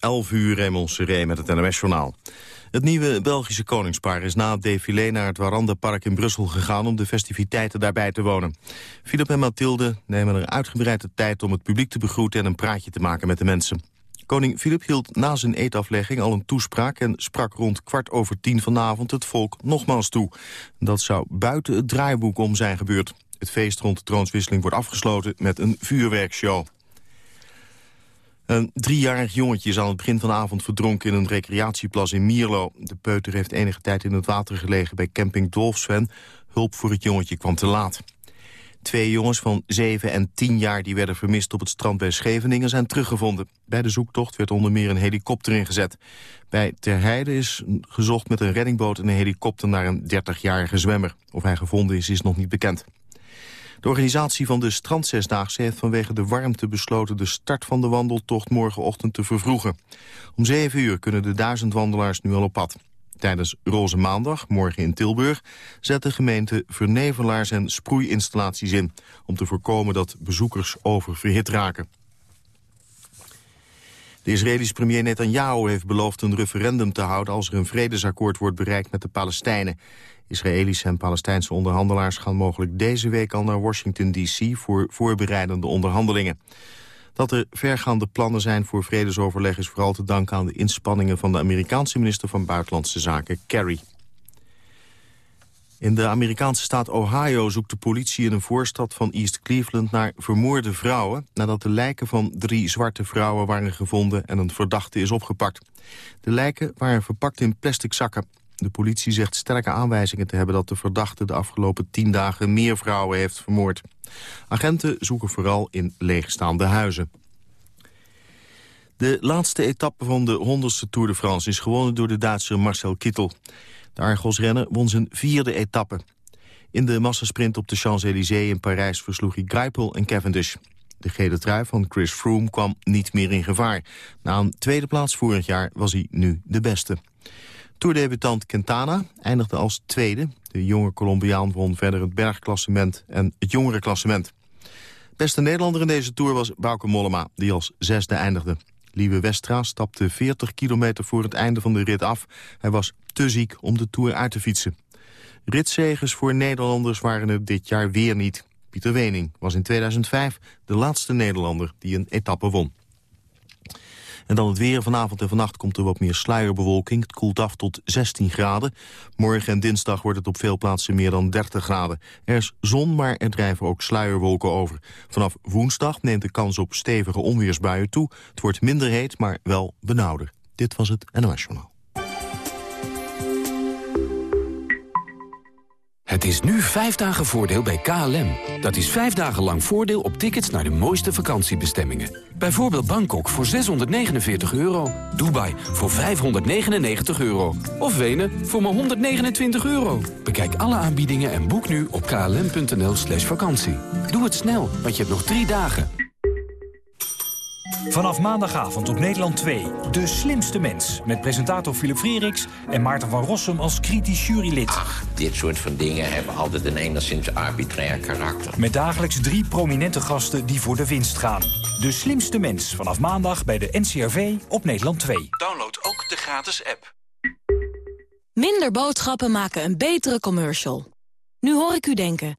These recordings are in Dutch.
11 uur Raymond Seré met het NOS-journaal. Het nieuwe Belgische koningspaar is na het défilé naar het Warandenpark in Brussel gegaan om de festiviteiten daarbij te wonen. Philip en Mathilde nemen er uitgebreid de tijd om het publiek te begroeten en een praatje te maken met de mensen. Koning Philip hield na zijn eetaflegging al een toespraak... en sprak rond kwart over tien vanavond het volk nogmaals toe. Dat zou buiten het draaiboek om zijn gebeurd. Het feest rond de troonswisseling wordt afgesloten met een vuurwerkshow. Een driejarig jongetje is aan het begin van de avond verdronken in een recreatieplas in Mierlo. De peuter heeft enige tijd in het water gelegen bij camping Dolfsven. Hulp voor het jongetje kwam te laat. Twee jongens van 7 en 10 jaar die werden vermist op het strand bij Scheveningen zijn teruggevonden. Bij de zoektocht werd onder meer een helikopter ingezet. Bij Terheide is gezocht met een reddingboot en een helikopter naar een 30-jarige zwemmer. Of hij gevonden is, is nog niet bekend. De organisatie van de strandzesdaagse heeft vanwege de warmte besloten de start van de wandeltocht morgenochtend te vervroegen. Om 7 uur kunnen de duizend wandelaars nu al op pad. Tijdens Roze Maandag, morgen in Tilburg, zet de gemeente vernevelaars en sproeiinstallaties in... om te voorkomen dat bezoekers oververhit raken. De Israëlische premier Netanyahu heeft beloofd een referendum te houden... als er een vredesakkoord wordt bereikt met de Palestijnen. Israëlische en Palestijnse onderhandelaars gaan mogelijk deze week al naar Washington D.C. voor voorbereidende onderhandelingen. Dat er vergaande plannen zijn voor vredesoverleg is vooral te danken aan de inspanningen van de Amerikaanse minister van Buitenlandse Zaken, Kerry. In de Amerikaanse staat Ohio zoekt de politie in een voorstad van East Cleveland naar vermoorde vrouwen... nadat de lijken van drie zwarte vrouwen waren gevonden en een verdachte is opgepakt. De lijken waren verpakt in plastic zakken. De politie zegt sterke aanwijzingen te hebben dat de verdachte de afgelopen tien dagen meer vrouwen heeft vermoord. Agenten zoeken vooral in leegstaande huizen. De laatste etappe van de 100ste Tour de France is gewonnen door de Duitser Marcel Kittel. De Argos-renner won zijn vierde etappe. In de massasprint op de Champs-Élysées in Parijs versloeg hij Greipel en Cavendish. De gele trui van Chris Froome kwam niet meer in gevaar. Na een tweede plaats vorig jaar was hij nu de beste. Toerdebutant Quintana eindigde als tweede. De jonge Colombiaan won verder het bergklassement en het jongerenklassement. Beste Nederlander in deze Tour was Bauke Mollema, die als zesde eindigde. Lieve Westra stapte 40 kilometer voor het einde van de rit af. Hij was te ziek om de Tour uit te fietsen. Ritzegers voor Nederlanders waren er dit jaar weer niet. Pieter Wening was in 2005 de laatste Nederlander die een etappe won. En dan het weer. Vanavond en vannacht komt er wat meer sluierbewolking. Het koelt af tot 16 graden. Morgen en dinsdag wordt het op veel plaatsen meer dan 30 graden. Er is zon, maar er drijven ook sluierwolken over. Vanaf woensdag neemt de kans op stevige onweersbuien toe. Het wordt minder heet, maar wel benauwder. Dit was het NOS Journaal. Het is nu vijf dagen voordeel bij KLM. Dat is vijf dagen lang voordeel op tickets naar de mooiste vakantiebestemmingen. Bijvoorbeeld Bangkok voor 649 euro. Dubai voor 599 euro. Of Wenen voor maar 129 euro. Bekijk alle aanbiedingen en boek nu op klm.nl slash vakantie. Doe het snel, want je hebt nog drie dagen. Vanaf maandagavond op Nederland 2, De Slimste Mens. Met presentator Philip Freeriks en Maarten van Rossum als kritisch jurylid. Ach, dit soort van dingen hebben altijd een enigszins arbitrair karakter. Met dagelijks drie prominente gasten die voor de winst gaan. De Slimste Mens, vanaf maandag bij de NCRV op Nederland 2. Download ook de gratis app. Minder boodschappen maken een betere commercial. Nu hoor ik u denken...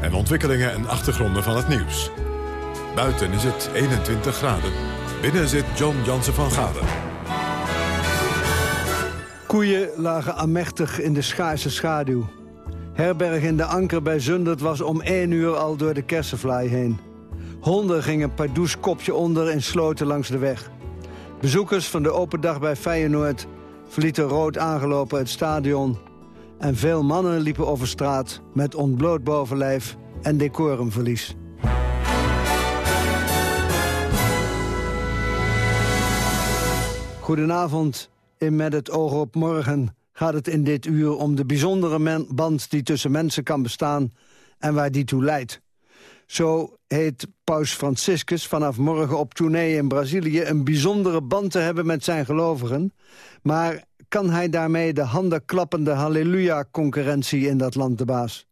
en ontwikkelingen en achtergronden van het nieuws. Buiten is het 21 graden. Binnen zit John Jansen van Galen. Koeien lagen amechtig in de schaarse schaduw. Herberg in de Anker bij Zundert was om één uur al door de kersenvlaai heen. Honden gingen pardoes kopje onder in sloten langs de weg. Bezoekers van de open dag bij Feyenoord verlieten rood aangelopen het stadion. En veel mannen liepen over straat met ontbloot bovenlijf en decorumverlies. Goedenavond. In Met het oog op morgen gaat het in dit uur om de bijzondere band die tussen mensen kan bestaan en waar die toe leidt. Zo heet Paus Franciscus vanaf morgen op tournee in Brazilië... een bijzondere band te hebben met zijn gelovigen. Maar kan hij daarmee de handenklappende halleluja-concurrentie in dat land de baas?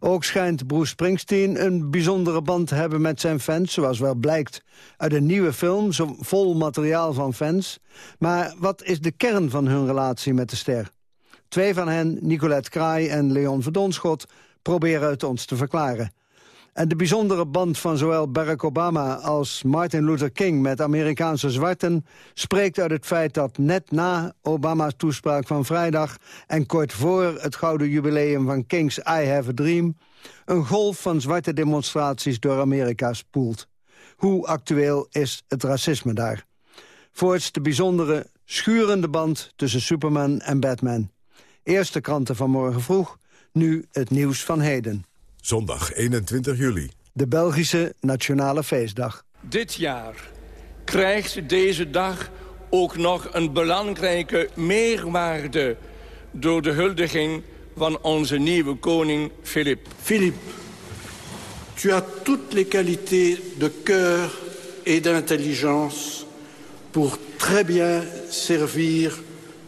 Ook schijnt Bruce Springsteen een bijzondere band te hebben met zijn fans... zoals wel blijkt uit een nieuwe film, zo vol materiaal van fans. Maar wat is de kern van hun relatie met de ster? Twee van hen, Nicolette Kraai en Leon Verdonschot... proberen het ons te verklaren. En de bijzondere band van zowel Barack Obama als Martin Luther King met Amerikaanse zwarten spreekt uit het feit dat net na Obama's toespraak van vrijdag en kort voor het gouden jubileum van King's I Have a Dream een golf van zwarte demonstraties door Amerika spoelt. Hoe actueel is het racisme daar? Voorts de bijzondere schurende band tussen Superman en Batman. Eerste kranten van morgen vroeg, nu het nieuws van heden. Zondag 21 juli. De Belgische Nationale Feestdag. Dit jaar krijgt deze dag ook nog een belangrijke meerwaarde... door de huldiging van onze nieuwe koning Philippe. Philippe, tu as toutes les qualités de cœur et d'intelligence... pour très bien servir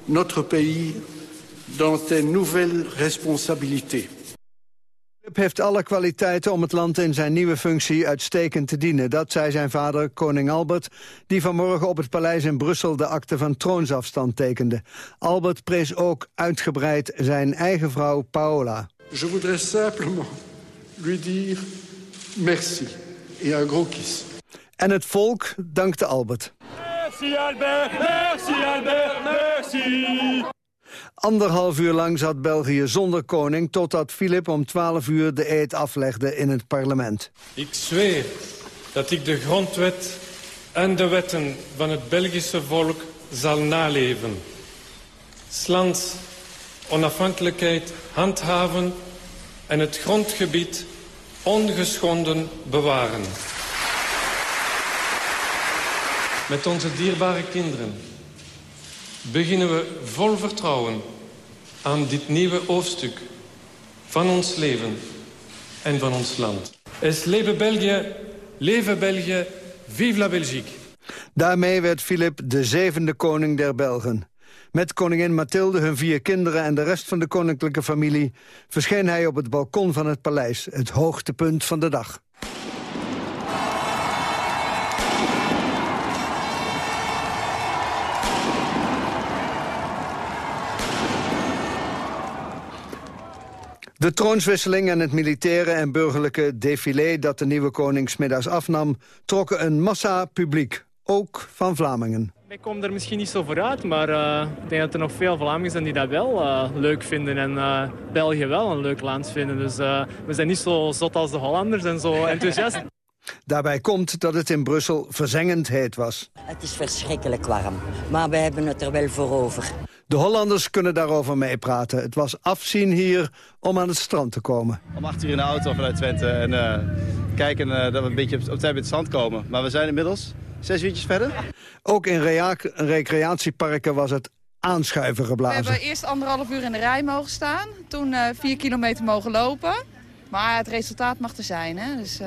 notre pays dans tes nouvelles responsabilités. Philip heeft alle kwaliteiten om het land in zijn nieuwe functie uitstekend te dienen. Dat zei zijn vader, koning Albert, die vanmorgen op het paleis in Brussel de akte van troonsafstand tekende. Albert prees ook uitgebreid zijn eigen vrouw Paola. Je voudrais simplement lui dire merci et un gros kiss. En het volk dankte Albert. Merci Albert, merci Albert, merci. Anderhalf uur lang zat België zonder koning... totdat Filip om 12 uur de eed aflegde in het parlement. Ik zweer dat ik de grondwet en de wetten van het Belgische volk zal naleven. Slans onafhankelijkheid handhaven en het grondgebied ongeschonden bewaren. Met onze dierbare kinderen beginnen we vol vertrouwen aan dit nieuwe hoofdstuk van ons leven en van ons land. Es leve België, leven België, vive la Belgique. Daarmee werd Filip de zevende koning der Belgen. Met koningin Mathilde, hun vier kinderen en de rest van de koninklijke familie... verscheen hij op het balkon van het paleis, het hoogtepunt van de dag. De troonswisseling en het militaire en burgerlijke défilé... dat de nieuwe koning smiddags afnam, trokken een massa publiek. Ook van Vlamingen. Ik kom er misschien niet zo vooruit, maar uh, ik denk dat er nog veel Vlamingen zijn die dat wel uh, leuk vinden. En uh, België wel een leuk land vinden. Dus we zijn niet zo zot als de Hollanders en zo enthousiast. Daarbij komt dat het in Brussel verzengend heet was. Het is verschrikkelijk warm, maar we hebben het er wel voor over. De Hollanders kunnen daarover meepraten. Het was afzien hier om aan het strand te komen. Om acht uur in de auto vanuit Twente en uh, kijken uh, dat we een beetje op, op tijd bij het strand komen. Maar we zijn inmiddels zes uurtjes verder. Ook in recreatieparken was het aanschuiven geblazen. We hebben eerst anderhalf uur in de rij mogen staan. Toen uh, vier kilometer mogen lopen. Maar het resultaat mag er zijn, hè? dus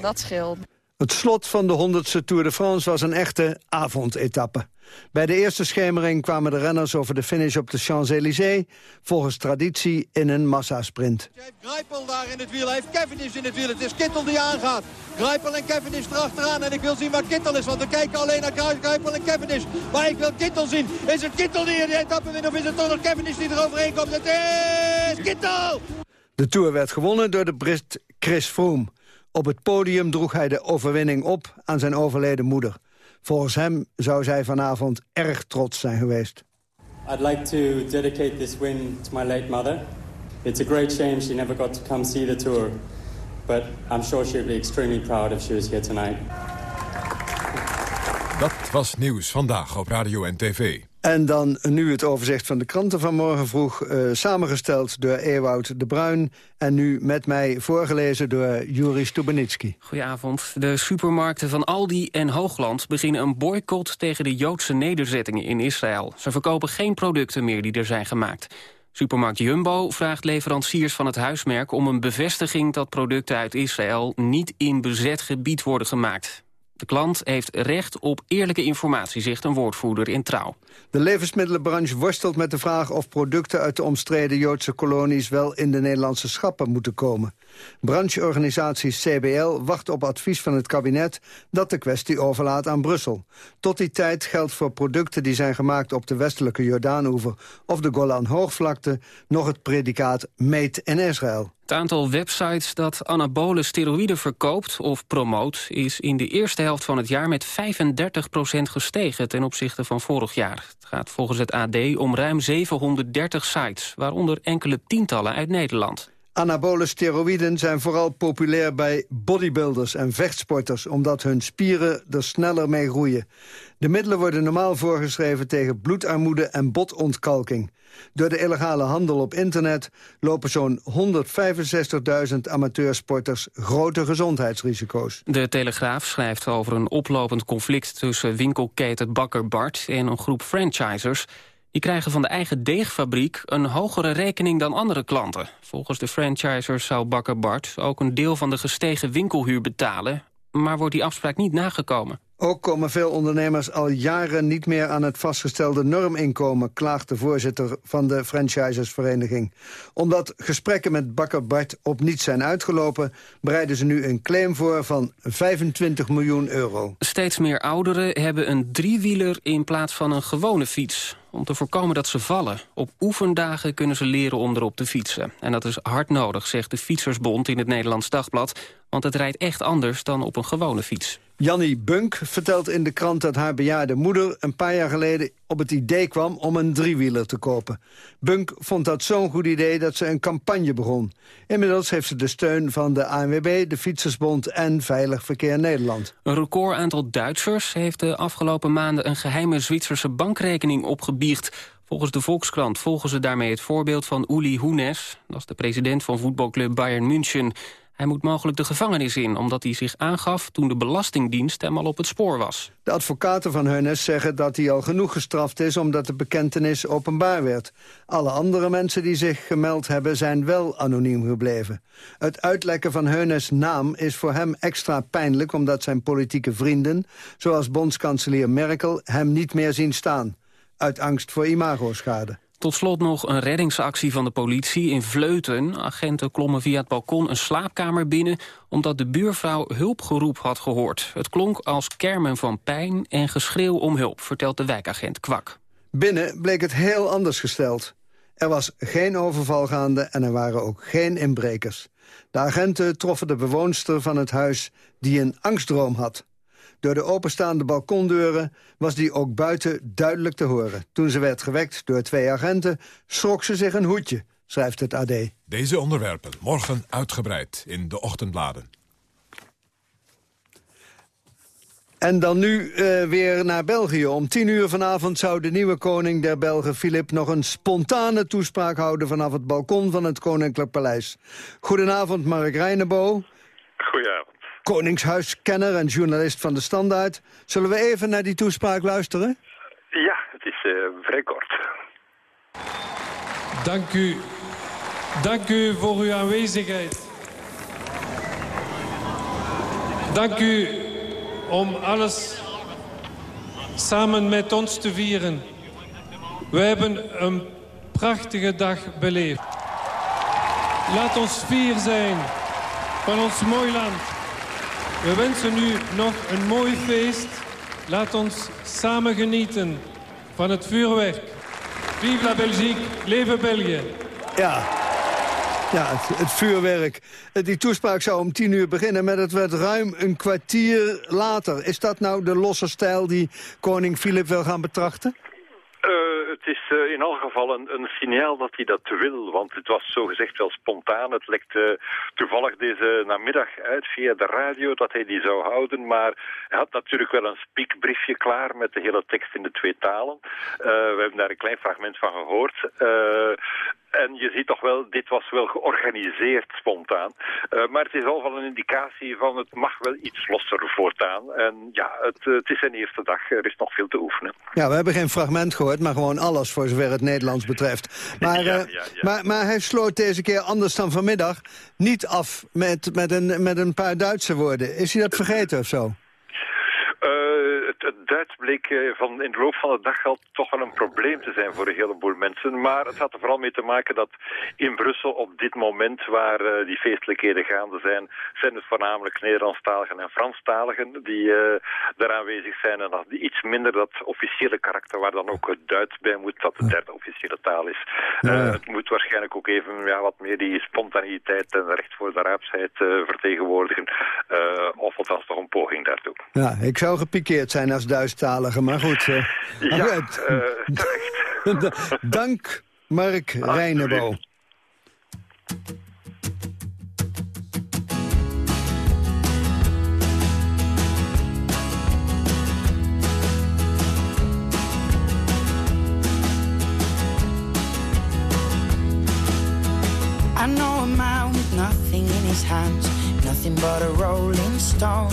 dat scheelt. Het slot van de 100ste Tour de France was een echte avondetappe. Bij de eerste schemering kwamen de renners over de finish op de Champs-Élysées... volgens traditie in een massasprint. Grijpel daar in het wiel, hij heeft Cavendish in het wiel. Het is Kittel die aangaat. Grijpel en Cavendish erachteraan. En ik wil zien waar Kittel is, want we kijken alleen naar Grijpel en Cavendish. Maar ik wil Kittel zien. Is het Kittel die in de etappe wint of is het toch nog Cavendish die eroverheen komt? Het is Kittel! De Tour werd gewonnen door de Brit Chris Froome. Op het podium droeg hij de overwinning op aan zijn overleden moeder. Volgens hem zou zij vanavond erg trots zijn geweest. I'd like to dedicate this win to my late mother. It's a great shame she never got to come see the tour. But I'm sure she'd be extremely proud if she was here tonight. Dat was Nieuws Vandaag op Radio en TV. En dan nu het overzicht van de kranten van morgen vroeg... Uh, samengesteld door Ewout de Bruin... en nu met mij voorgelezen door Juri Stubenitski. Goedenavond. De supermarkten van Aldi en Hoogland beginnen een boycott... tegen de Joodse nederzettingen in Israël. Ze verkopen geen producten meer die er zijn gemaakt. Supermarkt Jumbo vraagt leveranciers van het huismerk om een bevestiging dat producten uit Israël niet in bezet gebied worden gemaakt. De klant heeft recht op eerlijke informatie, zegt een woordvoerder in Trouw. De levensmiddelenbranche worstelt met de vraag of producten uit de omstreden Joodse kolonies wel in de Nederlandse schappen moeten komen. Brancheorganisatie CBL wacht op advies van het kabinet dat de kwestie overlaat aan Brussel. Tot die tijd geldt voor producten die zijn gemaakt op de westelijke Jordaanoever of de Golan-hoogvlakte nog het predicaat Made in Israël. Het aantal websites dat anabole steroïden verkoopt of promoot... is in de eerste helft van het jaar met 35% gestegen ten opzichte van vorig jaar. Het gaat volgens het AD om ruim 730 sites, waaronder enkele tientallen uit Nederland. Anabole steroïden zijn vooral populair bij bodybuilders en vechtsporters... omdat hun spieren er sneller mee groeien. De middelen worden normaal voorgeschreven tegen bloedarmoede en botontkalking. Door de illegale handel op internet lopen zo'n 165.000 amateursporters grote gezondheidsrisico's. De Telegraaf schrijft over een oplopend conflict tussen winkelketen Bakker Bart en een groep franchisers. Die krijgen van de eigen deegfabriek een hogere rekening dan andere klanten. Volgens de franchisers zou Bakker Bart ook een deel van de gestegen winkelhuur betalen, maar wordt die afspraak niet nagekomen. Ook komen veel ondernemers al jaren niet meer aan het vastgestelde norminkomen, klaagt de voorzitter van de franchisersvereniging. Omdat gesprekken met Bakker Bart op niets zijn uitgelopen, bereiden ze nu een claim voor van 25 miljoen euro. Steeds meer ouderen hebben een driewieler in plaats van een gewone fiets om te voorkomen dat ze vallen. Op oefendagen kunnen ze leren om erop te fietsen. En dat is hard nodig, zegt de Fietsersbond in het Nederlands Dagblad... want het rijdt echt anders dan op een gewone fiets. Jannie Bunk vertelt in de krant dat haar bejaarde moeder... een paar jaar geleden op het idee kwam om een driewieler te kopen. Bunk vond dat zo'n goed idee dat ze een campagne begon. Inmiddels heeft ze de steun van de ANWB, de Fietsersbond en Veilig Verkeer Nederland. Een record aantal Duitsers heeft de afgelopen maanden... een geheime Zwitserse bankrekening opgebiecht... Volgens de Volkskrant volgen ze daarmee het voorbeeld van Uli Hoenes. Dat is de president van voetbalclub Bayern München. Hij moet mogelijk de gevangenis in, omdat hij zich aangaf... toen de Belastingdienst hem al op het spoor was. De advocaten van Heunes zeggen dat hij al genoeg gestraft is... omdat de bekentenis openbaar werd. Alle andere mensen die zich gemeld hebben zijn wel anoniem gebleven. Het uitlekken van Heunes' naam is voor hem extra pijnlijk... omdat zijn politieke vrienden, zoals bondskanselier Merkel... hem niet meer zien staan. Uit angst voor imagoschade. Tot slot nog een reddingsactie van de politie in Vleuten. Agenten klommen via het balkon een slaapkamer binnen... omdat de buurvrouw hulpgeroep had gehoord. Het klonk als kermen van pijn en geschreeuw om hulp... vertelt de wijkagent Kwak. Binnen bleek het heel anders gesteld. Er was geen overval gaande en er waren ook geen inbrekers. De agenten troffen de bewoonster van het huis die een angstdroom had. Door de openstaande balkondeuren was die ook buiten duidelijk te horen. Toen ze werd gewekt door twee agenten, schrok ze zich een hoedje, schrijft het AD. Deze onderwerpen morgen uitgebreid in de ochtendbladen. En dan nu uh, weer naar België. Om tien uur vanavond zou de nieuwe koning der Belgen, Filip... nog een spontane toespraak houden vanaf het balkon van het Koninklijk Paleis. Goedenavond, Mark Reinebo. Goedenavond koningshuiskenner en journalist van de Standaard. Zullen we even naar die toespraak luisteren? Ja, het is uh, vrij kort. Dank u. Dank u voor uw aanwezigheid. Dank u om alles samen met ons te vieren. We hebben een prachtige dag beleefd. Laat ons vier zijn van ons mooi land. We wensen u nog een mooi feest. Laat ons samen genieten van het vuurwerk. Vive la Belgique, leven België. Ja, Ja, het, het vuurwerk. Die toespraak zou om tien uur beginnen, maar het werd ruim een kwartier later. Is dat nou de losse stijl die koning Filip wil gaan betrachten? Eh, eh, in elk geval een, een signaal dat hij dat wil, want het was zogezegd wel spontaan. Het lekte toevallig deze namiddag uit via de radio dat hij die zou houden, maar hij had natuurlijk wel een speakbriefje klaar met de hele tekst in de twee talen. Eh, we hebben daar een klein fragment van gehoord. En je ziet toch wel, dit was wel georganiseerd spontaan. Eh, maar het is al wel een indicatie van het mag wel iets losser voortaan. En ja, het, eh, het is zijn eerste dag, er is nog veel te oefenen. Ja, we hebben geen fragment gehoord, maar gewoon alles voor zover het Nederlands betreft. Maar, Ja, eh, ja, ja. maar, maar hij sloot deze keer anders dan vanmiddag niet af met, met, een, met een paar Duitse woorden. Is hij dat vergeten of zo? Eh, het, Duits bleek van, in de loop van de dag al toch wel een probleem te zijn voor een heleboel mensen. Maar het had er vooral mee te maken dat in Brussel op dit moment waar eh, die feestelijkheden gaande zijn, zijn het voornamelijk Nederlandstaligen en Franstaligen die eh, daar aanwezig zijn. En dat die iets minder dat officiële karakter waar dan ook het Duits bij moet, dat de derde officiële taal is. Eh, het moet waarschijnlijk ook even ja, wat meer die spontaniteit en recht voor de raapsheid eh, vertegenwoordigen. Of althans toch een poging daartoe. Ja, ik zou gepikeerd zijn als Duitsstalige, maar goed. maar Ja, goed. eh, Dank, Mark Reinebo. I know a man with nothing in his hands, nothing but a rolling stone.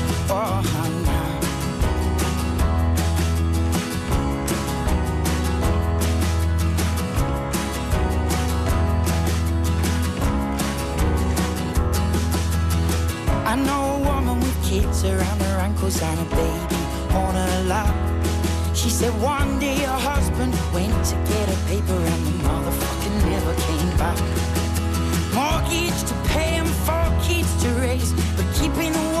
I know a woman with kids around her ankles and a baby on her lap. She said one day her husband went to get a paper and the motherfucker never came back. Mortgage to pay and four kids to raise, but keeping the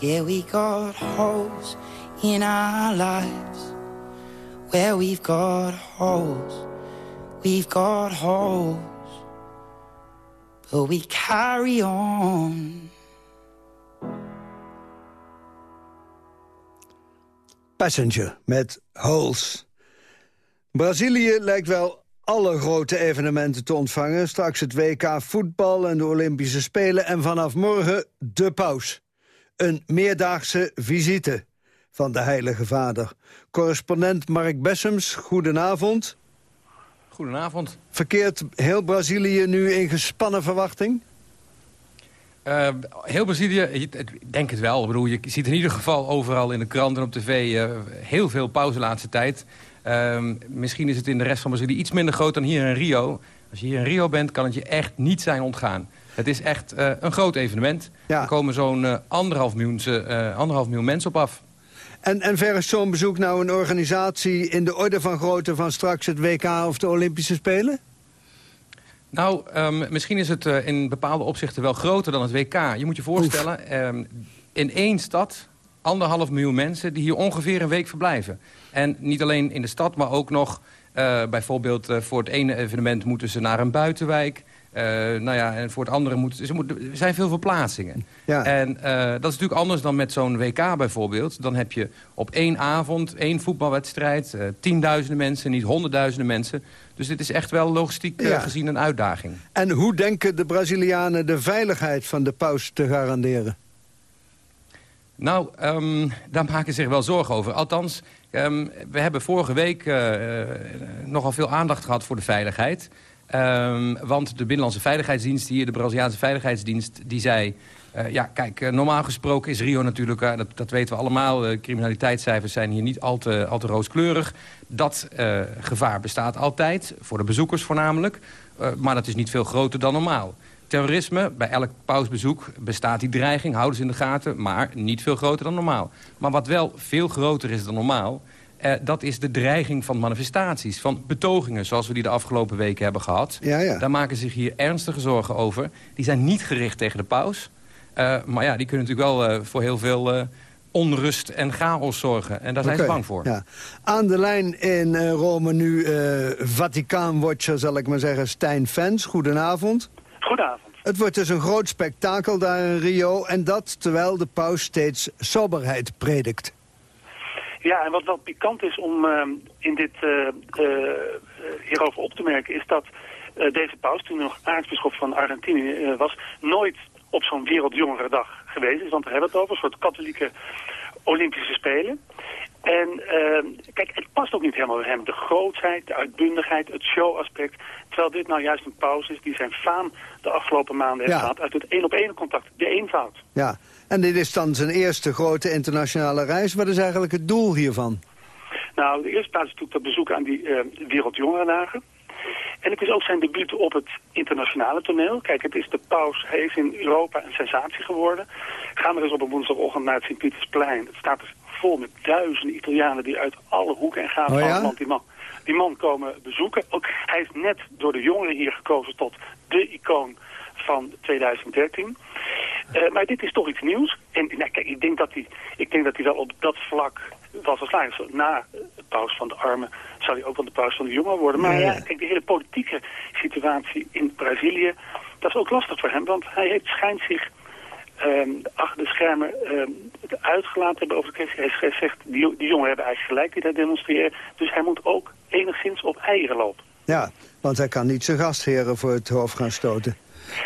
Yeah, we got holes in our lives. Where we've got holes, we've got holes, but we carry on. Passenger met Holes. Brazilië lijkt wel alle grote evenementen te ontvangen. Straks het WK voetbal en de Olympische Spelen. En vanaf morgen de paus. Een meerdaagse visite van de Heilige Vader. Correspondent Mark Bessems, goedenavond. Goedenavond. Verkeert heel Brazilië nu in gespannen verwachting? Uh, heel Brazilië, ik denk het wel. Ik bedoel, je ziet in ieder geval overal in de krant en op tv uh, heel veel pauze de laatste tijd. Uh, misschien is het in de rest van Brazilië iets minder groot dan hier in Rio. Als je hier in Rio bent, kan het je echt niet zijn ontgaan. Het is echt uh, een groot evenement. Er komen zo'n anderhalf, miljoen, anderhalf miljoen mensen op af. En, en ver is zo'n bezoek nou een organisatie in de orde van grootte van straks het WK of de Olympische Spelen? Nou, um, misschien is het in bepaalde opzichten wel groter dan het WK. Je moet je voorstellen, um, in één stad anderhalf miljoen mensen... die hier ongeveer een week verblijven. En niet alleen in de stad, maar ook nog... Uh, bijvoorbeeld uh, voor het ene evenement moeten ze naar een buitenwijk... Uh, nou ja, en voor het andere ze moeten, er zijn veel verplaatsingen. Ja. En uh, dat is natuurlijk anders dan met zo'n WK bijvoorbeeld. Dan heb je op één avond één voetbalwedstrijd, uh, tienduizenden mensen, niet honderdduizenden mensen. Dus dit is echt wel logistiek ja. gezien een uitdaging. En hoe denken de Brazilianen de veiligheid van de paus te garanderen? Nou, um, daar maken ze zich wel zorgen over. Althans, um, we hebben vorige week nogal veel aandacht gehad voor de veiligheid... Um, want de Binnenlandse Veiligheidsdienst hier, de Braziliaanse Veiligheidsdienst, die zei... Uh, ja, kijk, uh, normaal gesproken is Rio natuurlijk, uh, dat, dat, weten we allemaal... criminaliteitscijfers zijn hier niet al te, al te rooskleurig. Dat gevaar bestaat altijd, voor de bezoekers voornamelijk. maar dat is niet veel groter dan normaal. Terrorisme, bij elk pausbezoek bestaat die dreiging, houden ze in de gaten... maar niet veel groter dan normaal. Maar wat wel veel groter is dan normaal uh, dat is de dreiging van manifestaties, van betogingen... zoals we die de afgelopen weken hebben gehad. Ja, ja. Daar maken zich hier ernstige zorgen over. Die zijn niet gericht tegen de paus. Uh, maar ja, die kunnen natuurlijk wel uh, voor heel veel onrust en chaos zorgen. En daar zijn okay, ze bang voor. Ja. Aan de lijn in Rome nu Vaticaanwatcher, zal ik maar zeggen, Stijn Fens. Goedenavond. Goedenavond. Het wordt dus een groot spektakel daar in Rio... en dat terwijl de paus steeds soberheid predikt. Ja, en wat wel pikant is om uh, in dit uh, uh, hierover op te merken... is dat deze paus, toen nog aartsbisschop van Argentinië was... nooit op zo'n Wereldjongerendag geweest is. Want we hebben het over, een soort katholieke Olympische Spelen. En kijk, het past ook niet helemaal bij hem. De grootheid, de uitbundigheid, het showaspect. Terwijl dit nou juist een paus is die zijn faam de afgelopen maanden heeft ja. gehad... uit het één-op-één contact, de eenvoud. Ja, en dit is dan zijn eerste grote internationale reis. Wat is eigenlijk het doel hiervan? Nou, de eerste plaats is natuurlijk dat bezoek aan die uh, Wereldjongerendagen. En het is ook zijn debuut op het internationale toneel. Kijk, het is de paus, hij is in Europa een sensatie geworden. Gaan we eens op een woensdagochtend naar het Sint-Pietersplein. Het staat er vol met duizenden Italianen die uit alle hoeken en gaten oh, van het land die man, die man komen bezoeken. Ook, hij is net door de jongeren hier gekozen tot de icoon van 2013. Uh, maar dit is toch iets nieuws. En nou, kijk, ik denk dat hij, ik denk dat hij wel op dat vlak was geslaagd. Na de paus van de armen zal hij ook wel de paus van de jongen worden. Maar ja, kijk, de hele politieke situatie in Brazilië, dat is ook lastig voor hem. Want hij heeft, schijnt zich um, achter de schermen um, uitgelaten hebben over de kwestie. Hij zegt, die, die jongen hebben eigenlijk gelijk die daar demonstreren. Dus hij moet ook enigszins op eieren lopen. Ja, want hij kan niet zijn gastheren voor het hoofd gaan stoten.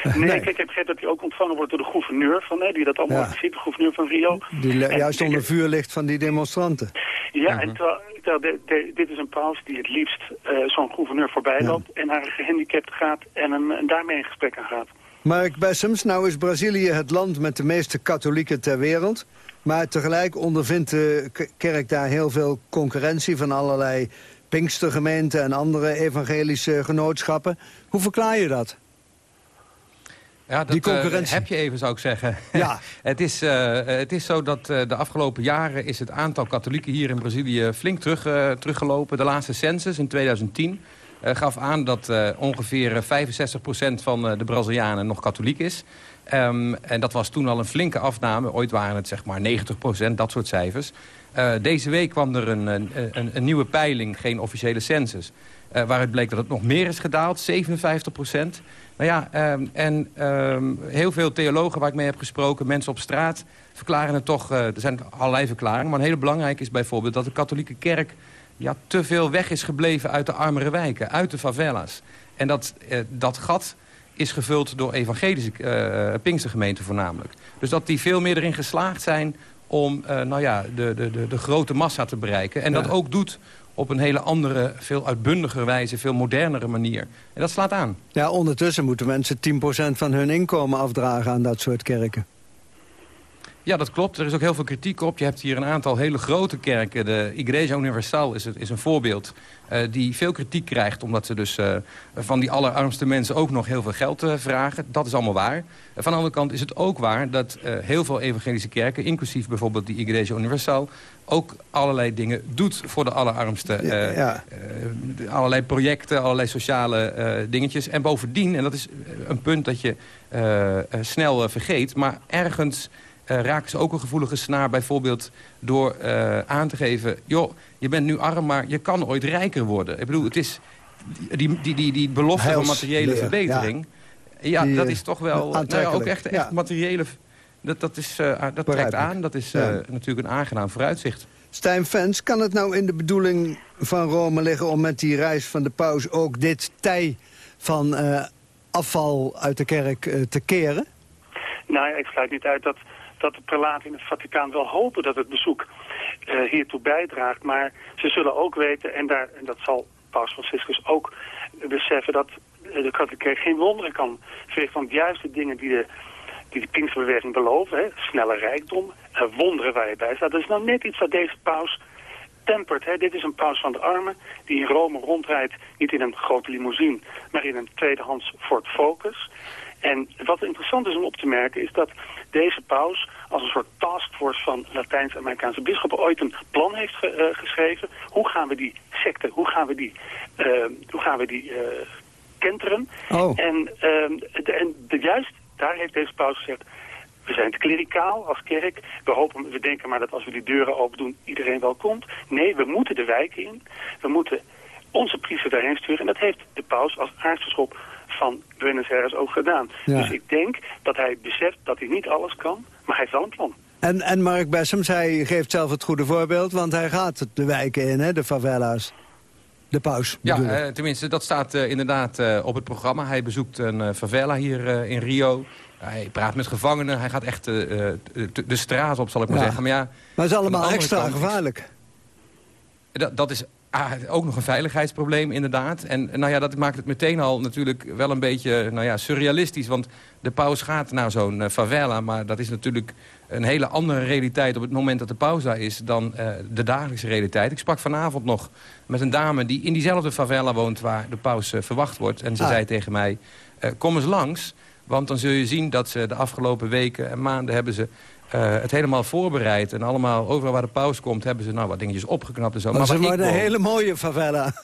Nee, nee. kijk, ik heb begrepen dat hij ook ontvangen wordt door de gouverneur van, hè, die dat allemaal Ja. ziet, de gouverneur van Rio. Die En- juist onder vuur ligt van die demonstranten. Ja, en terwijl, terwijl de- de- dit is een paus die het liefst eh, zo'n gouverneur voorbij loopt en naar een gehandicapt gaat en, hem, en daarmee in gesprek aan gaat. Mark Bessems, nou is Brazilië het land met de meeste katholieken ter wereld. Maar tegelijk ondervindt de kerk daar heel veel concurrentie van allerlei Pinkstergemeenten en andere evangelische genootschappen. Hoe verklaar je dat? Ja, dat Die concurrentie. eh, heb je even, zou ik zeggen. Ja. het, is, eh, het is zo dat eh, de afgelopen jaren is het aantal katholieken hier in Brazilië flink terug, eh, teruggelopen. De laatste census in 2010 eh, gaf aan dat ongeveer 65% van de Brazilianen nog katholiek is. Ehm, en dat was toen al een flinke afname. Ooit waren het zeg maar 90%, dat soort cijfers. Deze week kwam er een, een, een nieuwe peiling, geen officiële census. Uh, waaruit bleek dat het nog meer is gedaald, 57 procent. Nou ja, ehm, en ehm, heel veel theologen waar ik mee heb gesproken, mensen op straat... verklaren het toch, er zijn allerlei verklaringen... maar een hele belangrijke is bijvoorbeeld dat de katholieke kerk... Ja, te veel weg is gebleven uit de armere wijken, uit de favela's. En dat, dat gat is gevuld door evangelische uh, Pinkstergemeenten voornamelijk. Dus dat die veel meer erin geslaagd zijn om uh, nou ja, de, de, de, de, grote massa te bereiken. En dat ook doet op een hele andere, veel uitbundiger wijze, veel modernere manier. En dat slaat aan. Ja, ondertussen moeten mensen 10% van hun inkomen afdragen aan dat soort kerken. Ja, dat klopt. Er is ook heel veel kritiek op. Je hebt hier een aantal hele grote kerken. De Igreja Universal is, het, is een voorbeeld uh, die veel kritiek krijgt... omdat ze dus uh, van die allerarmste mensen ook nog heel veel geld uh, vragen. Dat is allemaal waar. van de andere kant is het ook waar dat heel veel evangelische kerken... inclusief bijvoorbeeld die Igreja Universal... ook allerlei dingen doet voor de allerarmste. Ja, ja. allerlei projecten, allerlei sociale dingetjes. En bovendien, en dat is een punt dat je snel vergeet... maar ergens raken ze ook een gevoelige snaar. Bijvoorbeeld door aan te geven... joh, je bent nu arm, maar je kan ooit rijker worden. Ik bedoel, het is die, die, die, die belofte van materiële verbetering... Ja, dat is toch wel nou ja, ook echt, echt materiële... Dat, dat, is, uh, dat trekt aan, dat is natuurlijk een aangenaam vooruitzicht. Stijn Fens, kan het nou in de bedoeling van Rome liggen... om met die reis van de paus ook dit tij van afval uit de kerk te keren? Nou, ik sluit niet uit dat dat de prelaten in het Vaticaan wel hopen dat het bezoek uh, hiertoe bijdraagt. Maar ze zullen ook weten, en, daar, en dat zal Paus Franciscus ook beseffen, dat de katholieke kerk geen wonderen kan verrichten. Want juist de dingen die de, die de Pinksterbeweging beloven, hè, snelle rijkdom, uh, wonderen waar je bij staat, dat is nou net iets wat deze paus tempert. Hè. Dit is een paus van de armen die in Rome rondrijdt, niet in een grote limousine, maar in een tweedehands Ford Focus. En wat interessant is om op te merken is dat deze paus als een soort taskforce van Latijns-Amerikaanse bisschoppen ooit een plan heeft ge uh, geschreven. Hoe gaan we die secte, hoe gaan we die, uh, hoe gaan we die uh, kenteren? Oh. En, de, en de, juist daar heeft deze paus gezegd, we zijn te klericaal als kerk. We, hopen, we denken maar dat als we die deuren open doen, iedereen wel komt. Nee, we moeten de wijken in. We moeten onze priester daarheen sturen. En dat heeft de paus als aartsbisschop van Buenos Aires ook gedaan. Dus ik denk dat hij beseft dat hij niet alles kan, maar hij heeft wel een plan. En, en Mark Bessems, hij geeft zelf het goede voorbeeld... want hij gaat de wijken in, hè, de favela's. De paus. Ja, uh, tenminste, dat staat uh, inderdaad uh, op het programma. Hij bezoekt een favela hier in Rio. Hij praat met gevangenen. Hij gaat echt de, de straat op, zal ik maar zeggen. Maar, ja, maar het is allemaal extra gevaarlijk. Dat, dat is Ah, ook nog een veiligheidsprobleem inderdaad. En nou ja, dat maakt het meteen al natuurlijk wel een beetje nou ja, surrealistisch. Want de paus gaat naar zo'n uh, favela, maar dat is natuurlijk een hele andere realiteit... op het moment dat de paus daar is dan uh, de dagelijkse realiteit. Ik sprak vanavond nog met een dame die in diezelfde favela woont... waar de paus uh, verwacht wordt. En ze ah. zei tegen mij, kom eens langs... Want dan zul je zien dat ze de afgelopen weken en maanden hebben ze uh, het helemaal voorbereid. En allemaal, overal waar de paus komt, hebben ze nou wat dingetjes opgeknapt en zo. Maar, maar ze worden een hele mooie favela.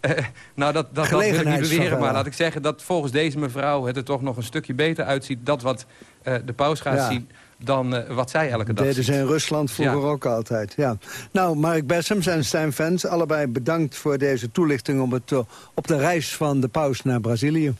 Uh, nou, dat, dat, dat wil ik niet beweren, maar laat ik zeggen dat volgens deze mevrouw het er toch nog een stukje beter uitziet. Dat wat uh, de paus gaat ja. zien dan uh, wat zij elke dag Deden ze in Rusland vroeger ja. ook altijd, ja. Nou, Mark Bessems en Stijn Fens, allebei bedankt voor deze toelichting op, het, op de reis van de paus naar Brazilië.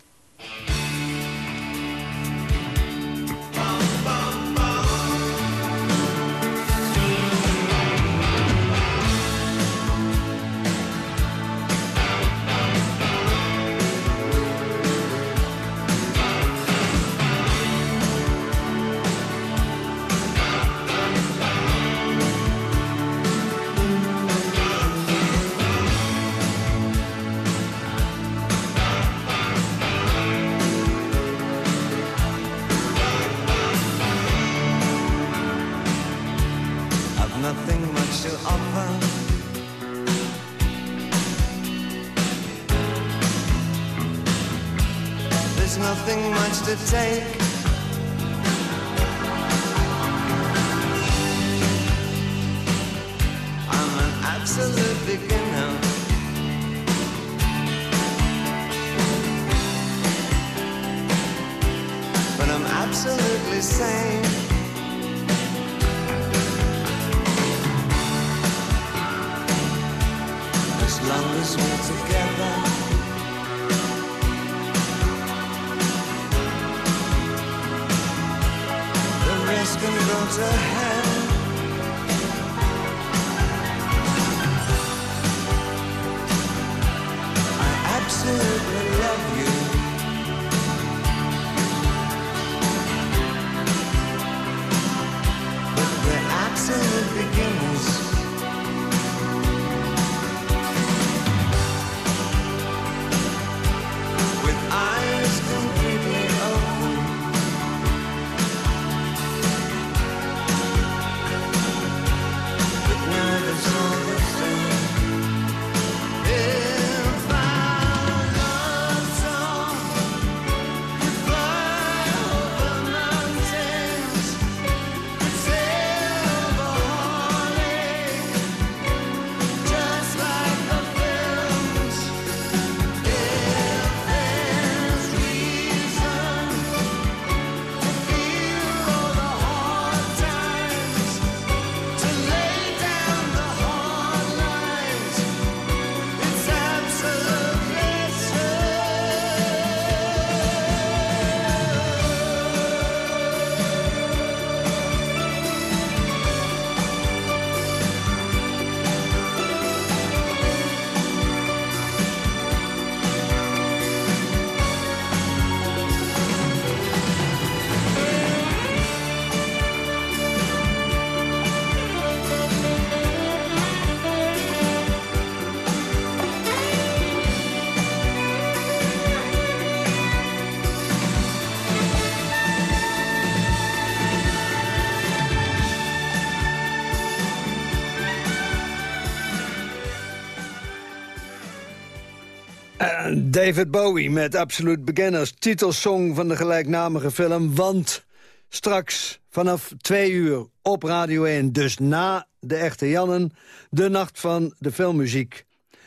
David Bowie met Absolute Beginners, titelsong van de gelijknamige film. Want straks vanaf twee uur op Radio 1, dus na de echte Jannen... de nacht van de filmmuziek.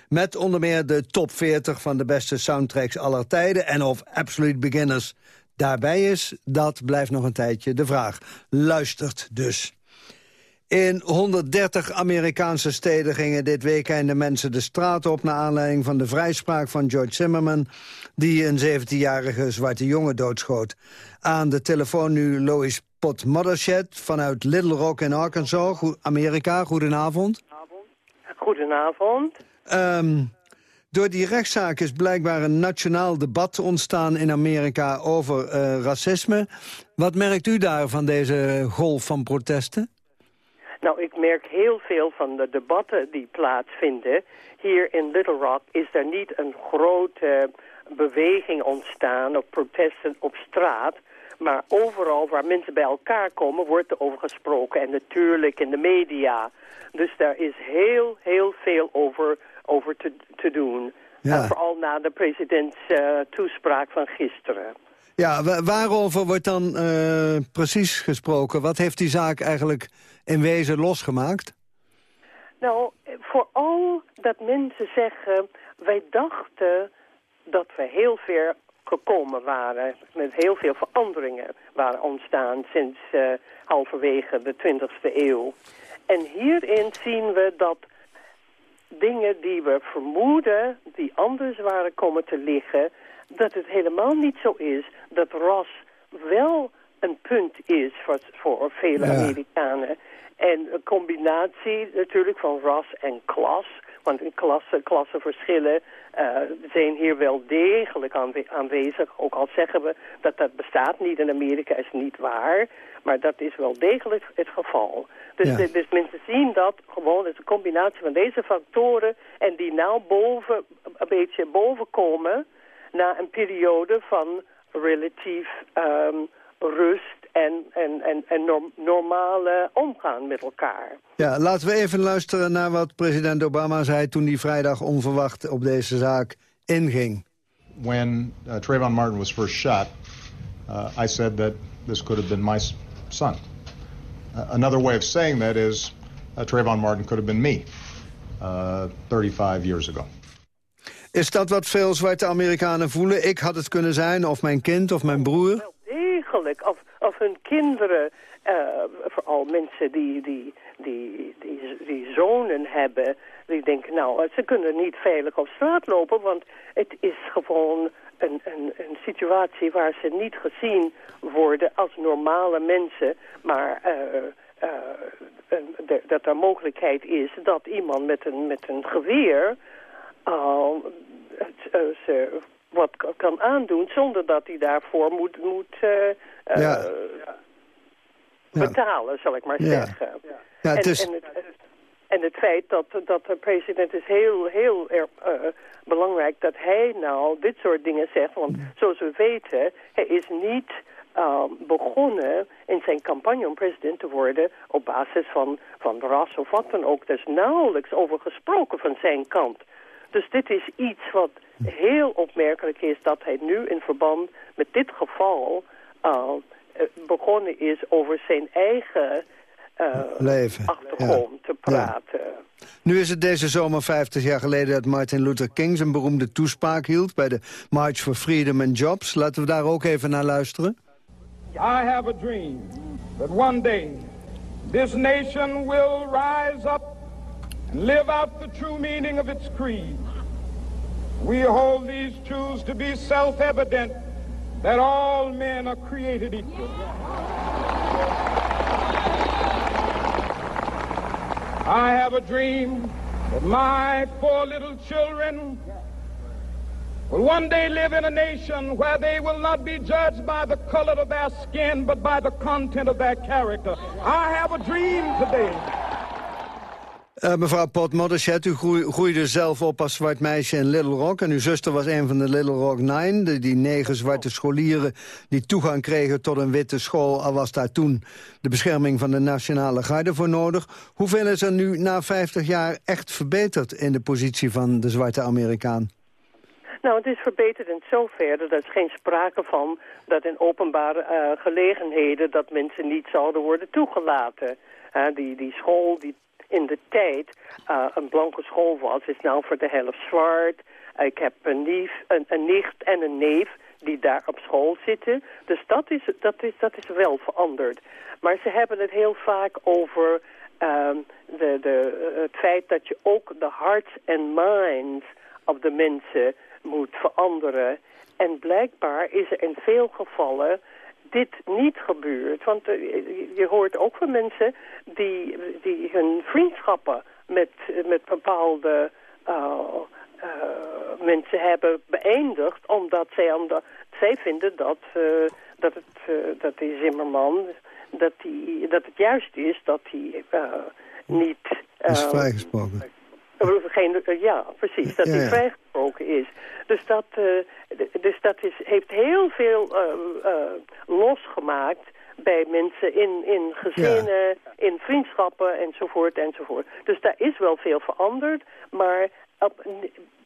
Met onder meer de top 40 van de beste soundtracks aller tijden... en of Absolute Beginners daarbij is, dat blijft nog een tijdje de vraag. Luistert dus. In 130 Amerikaanse steden gingen dit weekend de mensen de straat op... naar aanleiding van de vrijspraak van George Zimmerman... die een 17-jarige zwarte jongen doodschoot. Aan de telefoon nu Lois Pot vanuit Little Rock in Arkansas, Amerika. Goedenavond. Goedenavond. Ehm, door die rechtszaak is blijkbaar een nationaal debat ontstaan in Amerika over eh, racisme. Wat merkt u daar van deze golf van protesten? Nou, ik merk heel veel van de debatten die plaatsvinden. Hier in Little Rock is er niet een grote beweging ontstaan of protesten op straat. Maar overal waar mensen bij elkaar komen, wordt er over gesproken. En natuurlijk in de media. Dus daar is heel, heel veel over, over te, te doen. Ja. En vooral na de presidents eh, toespraak van gisteren. Ja, wa- waarover wordt dan eh, precies gesproken? Wat heeft die zaak eigenlijk in wezen losgemaakt? Nou, vooral dat mensen zeggen... wij dachten dat we heel ver gekomen waren. Met heel veel veranderingen waren ontstaan sinds eh, halverwege de 20e eeuw. En hierin zien we dat dingen die we vermoeden, die anders waren komen te liggen... dat het helemaal niet zo is dat ras wel een punt is voor, voor vele Ja. Amerikanen. En een combinatie natuurlijk van ras en klas. Want klasse, klassenverschillen eh, zijn hier wel degelijk aanwe- aanwezig. Ook al zeggen we dat dat bestaat niet in Amerika, is niet waar. Maar dat is wel degelijk het geval. Dus, Ja. dus mensen zien dat gewoon, het is een combinatie van deze factoren... en die nou boven, een beetje boven komen... na een periode van relatief ehm, rust en, en, en, en norm- normale omgaan met elkaar. Ja, laten we even luisteren naar wat president Obama zei... toen hij vrijdag onverwacht op deze zaak inging. When uh, Trayvon Martin was first shot, uh, I said that this could have been my son. Uh, another way of saying that is uh, Trayvon Martin could have been me uh, 35 years ago. Is dat wat veel zwarte Amerikanen voelen? Ik had het kunnen zijn, of mijn kind, of mijn broer? Of, of hun kinderen, eh, vooral mensen die, die, die, die, die zonen hebben... die denken, nou, ze kunnen niet veilig op straat lopen, want het is gewoon een, een, een situatie waar ze niet gezien worden als normale mensen, maar uh, dat er mogelijkheid is dat iemand met een, met een geweer wat kan aandoen zonder dat hij daarvoor moet, moet ja. betalen, zal ik maar zeggen. Ja, het is... en, het, en het feit dat, dat de president is heel, heel erg uh, belangrijk dat hij nou dit soort dingen zegt. Want zoals we weten, hij is niet uh, begonnen in zijn campagne om president te worden op basis van, van ras of wat dan ook. Er is nauwelijks over gesproken van zijn kant. Dus dit is iets wat heel opmerkelijk is dat hij nu in verband met dit geval uh, begonnen is over zijn eigen uh, Leven. achtergrond te praten. Nu is het deze zomer 50 jaar geleden dat Martin Luther King zijn beroemde toespraak hield bij de March for Freedom and Jobs. Laten we daar ook even naar luisteren. I have a dream that one day this nation will rise up and live out the true meaning of its creed. We hold these truths to be self-evident that all men are created equal. I have a dream that my four little children will one day live in a nation where they will not be judged by the color of their skin, but by the content of their character. I have a dream today. Uh, mevrouw Pot Modderchet, u groeide zelf op als zwart meisje in Little Rock... en uw zuster was een van de Little Rock Nine... De, die negen zwarte scholieren die toegang kregen tot een witte school... al was daar toen de bescherming van de Nationale Garde voor nodig. Hoeveel is er nu na 50 jaar echt verbeterd... in de positie van de zwarte Amerikaan? Nou, het is verbeterd in zover dat er is geen sprake van... dat in openbare uh, gelegenheden dat mensen niet zouden worden toegelaten... Uh, die, die school die in de tijd uh, een blanke school was, is nou voor de helft zwart. Ik heb een, neef, een, nicht en een neef die daar op school zitten. Dus dat is, dat is, dat is wel veranderd. Maar ze hebben het heel vaak over uh, de, de, het feit dat je ook de hearts en minds of de mensen moet veranderen. En blijkbaar is er in veel gevallen dit niet gebeurt. Want uh, je hoort ook van mensen die, die hun vriendschappen met, met bepaalde uh, mensen hebben beëindigd... omdat zij, omdat, zij vinden dat, dat, het, dat die Zimmerman... Dat, die, dat het juist is dat hij niet... is vrijgesproken. Geen, ja, precies, dat hij vrijgesproken is. Dus dat, uh, dus dat is, heeft heel veel uh, uh, losgemaakt bij mensen in, in gezinnen, in vriendschappen enzovoort enzovoort. Dus daar is wel veel veranderd, maar op,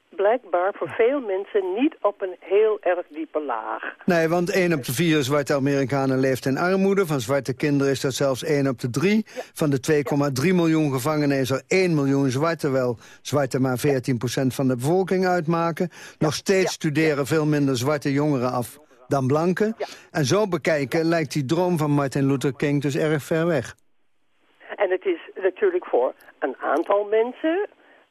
blijkbaar voor veel mensen niet op een heel erg diepe laag. Nee, want 1 op de 4 zwarte Amerikanen leeft in armoede. Van zwarte kinderen is dat zelfs 1 op de 3. Van de 2,3 miljoen gevangenen is er 1 miljoen zwarte, terwijl zwarte maar 14% van de bevolking uitmaken. Nog steeds studeren veel minder zwarte jongeren af dan blanken. En zo bekijken lijkt die droom van Martin Luther King dus erg ver weg. En het is natuurlijk voor een aantal mensen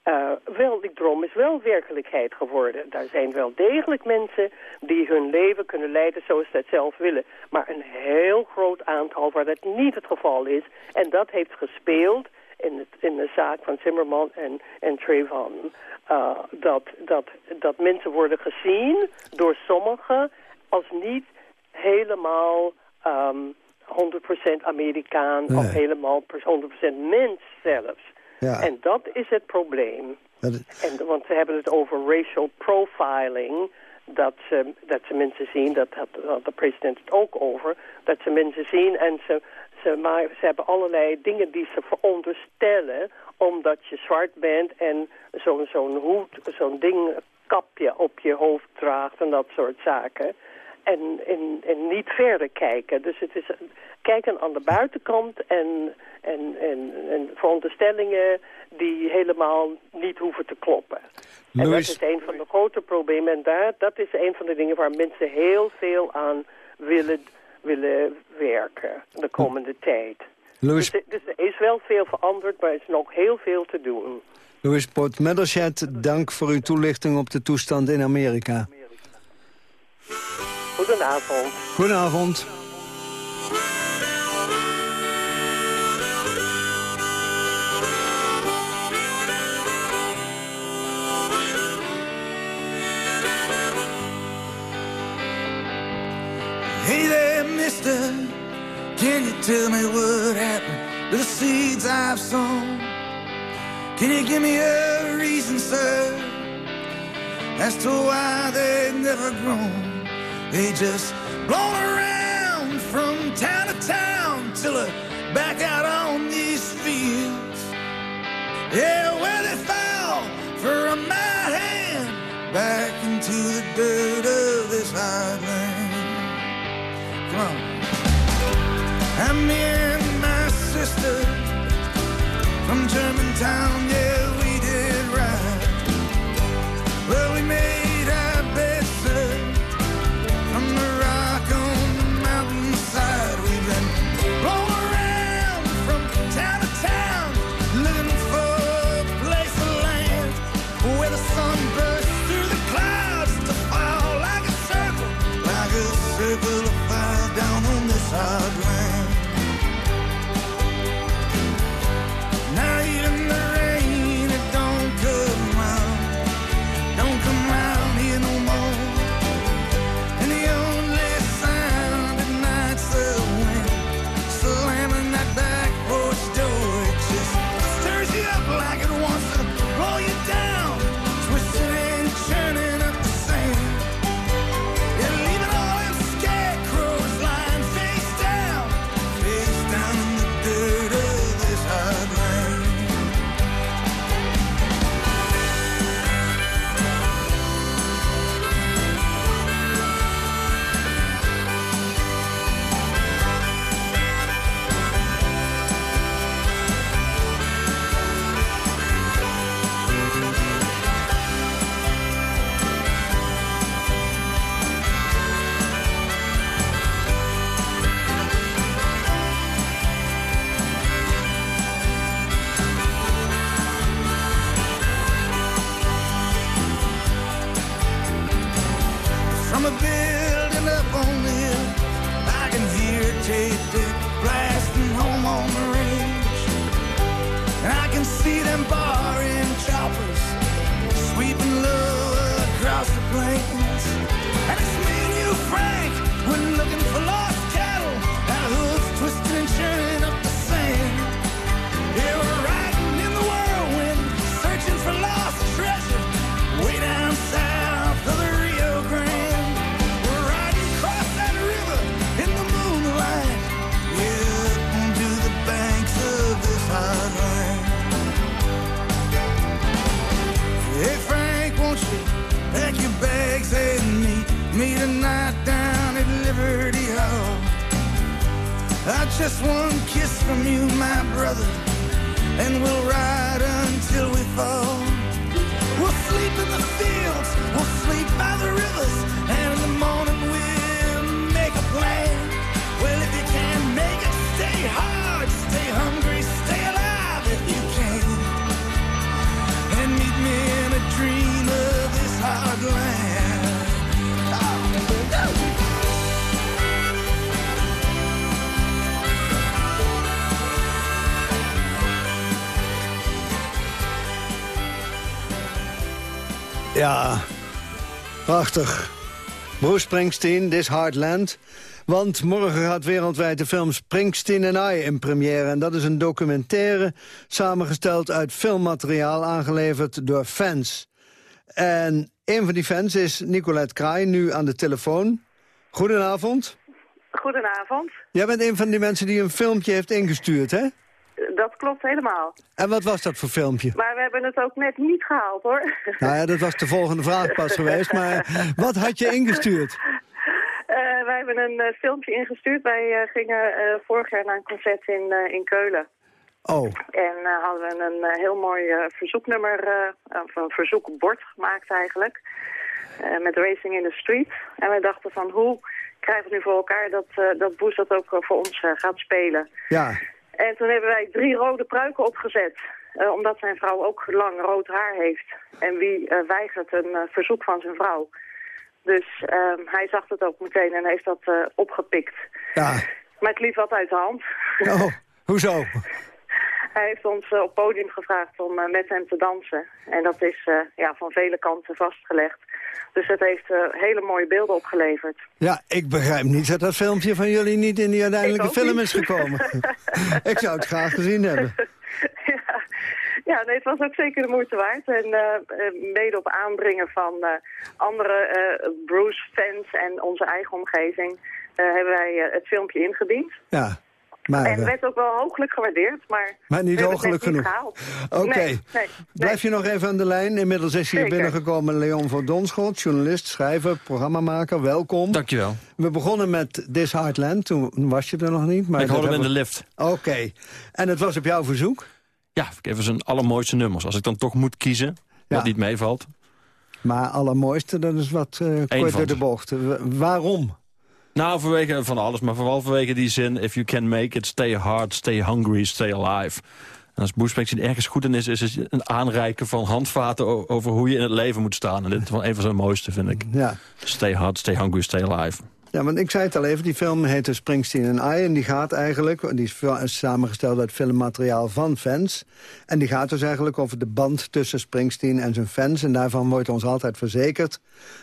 uh, wel, die droom is wel werkelijkheid geworden. Daar zijn wel degelijk mensen die hun leven kunnen leiden zoals ze het zelf willen. Maar een heel groot aantal waar dat niet het geval is. En dat heeft gespeeld in, het, in de zaak van Zimmerman en, en Trayvon. Uh, dat, dat, dat mensen worden gezien door sommigen als niet helemaal um, 100% Amerikaan nee. of helemaal 100% mens zelfs. Ja. En dat is het probleem. En, want ze hebben het over racial profiling. Dat ze, dat ze mensen zien, dat had de president het ook over. Dat ze mensen zien en ze, ze, maar, ze hebben allerlei dingen die ze veronderstellen. Omdat je zwart bent en zo'n zo'n hoed, zo'n ding, kapje op je hoofd draagt en dat soort zaken. En, en, en niet verder kijken. Dus het is kijken aan de buitenkant en, en, en, en veronderstellingen die helemaal niet hoeven te kloppen. En dat is een van de grote problemen. En daar, dat is een van de dingen waar mensen heel veel aan willen, willen werken de komende tijd. Louis... Dus, dus, er is wel veel veranderd, maar er is nog heel veel te doen. Louis Poot-Medderchet, dank voor uw toelichting op de toestand in Amerika. Goedenavond. Goedenavond. Hey there, mister, can you tell me what happened to the seeds I've sown? Can you give me a reason, sir, as to why they've never grown? They just blown around from town to town till they're back out on these fields. Yeah, where they fell from my hand back into the dirt of this hard land. Come on. Me and my sister from Germantown, yeah, sun. Ja, prachtig. Bruce Springsteen, This Hard Land. Want morgen gaat wereldwijd de film Springsteen and I in première. En dat is een documentaire samengesteld uit filmmateriaal aangeleverd door fans. En een van die fans is Nicolette Kraai, nu aan de telefoon. Goedenavond. Goedenavond. Jij bent een van die mensen die een filmpje heeft ingestuurd, hè? Dat klopt helemaal. En wat was dat voor filmpje? Maar we hebben het ook net niet gehaald, hoor. Nou ja, dat was de volgende vraag pas geweest. Maar wat had je ingestuurd? Eh, wij hebben een eh, filmpje ingestuurd. Wij eh, gingen eh, vorig jaar naar een concert in, eh, in Keulen. Oh, En eh, hadden we een eh, heel mooi eh, verzoeknummer, eh, of een verzoekbord gemaakt eigenlijk. eh, met Racing in the Street. En wij dachten van hoe krijgen we het nu voor elkaar dat, eh dat Boes dat ook eh, voor ons eh, gaat spelen. ja. En toen hebben wij drie rode pruiken opgezet. eh, omdat zijn vrouw ook lang rood haar heeft. En wie eh, weigert een eh, verzoek van zijn vrouw? Dus ehm, hij zag het ook meteen en heeft dat opgepikt. Ja. Maar het liep wat uit de hand. Oh, hoezo? Hij heeft ons op podium gevraagd om met hem te dansen. En dat is ja, van vele kanten vastgelegd. Dus het heeft hele mooie beelden opgeleverd. Ja, ik begrijp niet dat dat filmpje van jullie niet in die uiteindelijke film niet. is gekomen. ik zou het graag gezien hebben. Ja, nee, het was ook zeker de moeite waard. En eh, eh, mede op aandringen van eh, andere Bruce-fans en onze eigen omgeving... hebben wij het filmpje ingediend. Ja, maar, en eh, werd ook wel hooglijk gewaardeerd, maar... maar niet hooglijk genoeg. Oké. Nee, nee, Blijf je nog even aan de lijn. Inmiddels is hier Zeker. binnengekomen Leon van Donschot, journalist, schrijver, programmamaker. Welkom. Dankjewel. We begonnen met This Heartland. Toen was je er nog niet. Maar ik hoorde hem in de lift. Oké. En het was op jouw verzoek? Ja, ik even zijn allermooiste nummers. Als ik dan toch moet kiezen, wat Ja. niet meevalt. Maar allermooiste, dat is wat eh kort door de bocht. W- waarom? Nou, vanwege van alles, maar vooral vanwege die zin... if you can make it, stay hard, stay hungry, stay alive. En als Springsteen ergens goed in is... is het een aanreiken van handvaten over hoe je in het leven moet staan. En dit is wel een van zijn mooiste, vind ik. Ja. Stay hard, stay hungry, stay alive. Ja, want ik zei het al even, die film heette Springsteen en I... en die gaat eigenlijk, die is samengesteld uit filmmateriaal van fans... en die gaat dus eigenlijk over de band tussen Springsteen en zijn fans... en daarvan wordt ons altijd verzekerd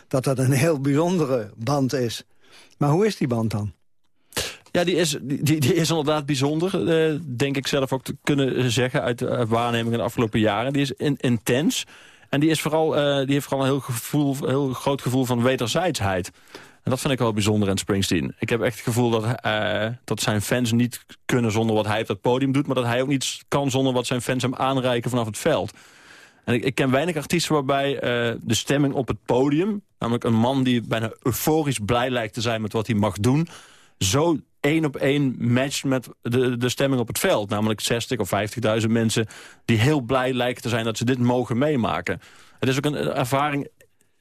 dat dat een heel bijzondere band is. Maar hoe is die band dan? Ja, die is, die, die is inderdaad bijzonder. eh, denk ik zelf ook te kunnen zeggen uit de uit waarnemingen de afgelopen jaren. Die is in- intens. En die, is vooral, eh, die heeft vooral een heel, gevoel, heel groot gevoel van wederzijdsheid. En dat vind ik wel bijzonder aan Springsteen. Ik heb echt het gevoel dat, eh, dat zijn fans niet kunnen zonder wat hij op dat podium doet... maar dat hij ook niet kan zonder wat zijn fans hem aanreiken vanaf het veld. En ik, ken weinig artiesten waarbij eh, de stemming op het podium... namelijk een man die bijna euforisch blij lijkt te zijn met wat hij mag doen... zo één op één matcht met de, de stemming op het veld. Namelijk 60 of 50.000 mensen die heel blij lijken te zijn... dat ze dit mogen meemaken. Het is ook een ervaring,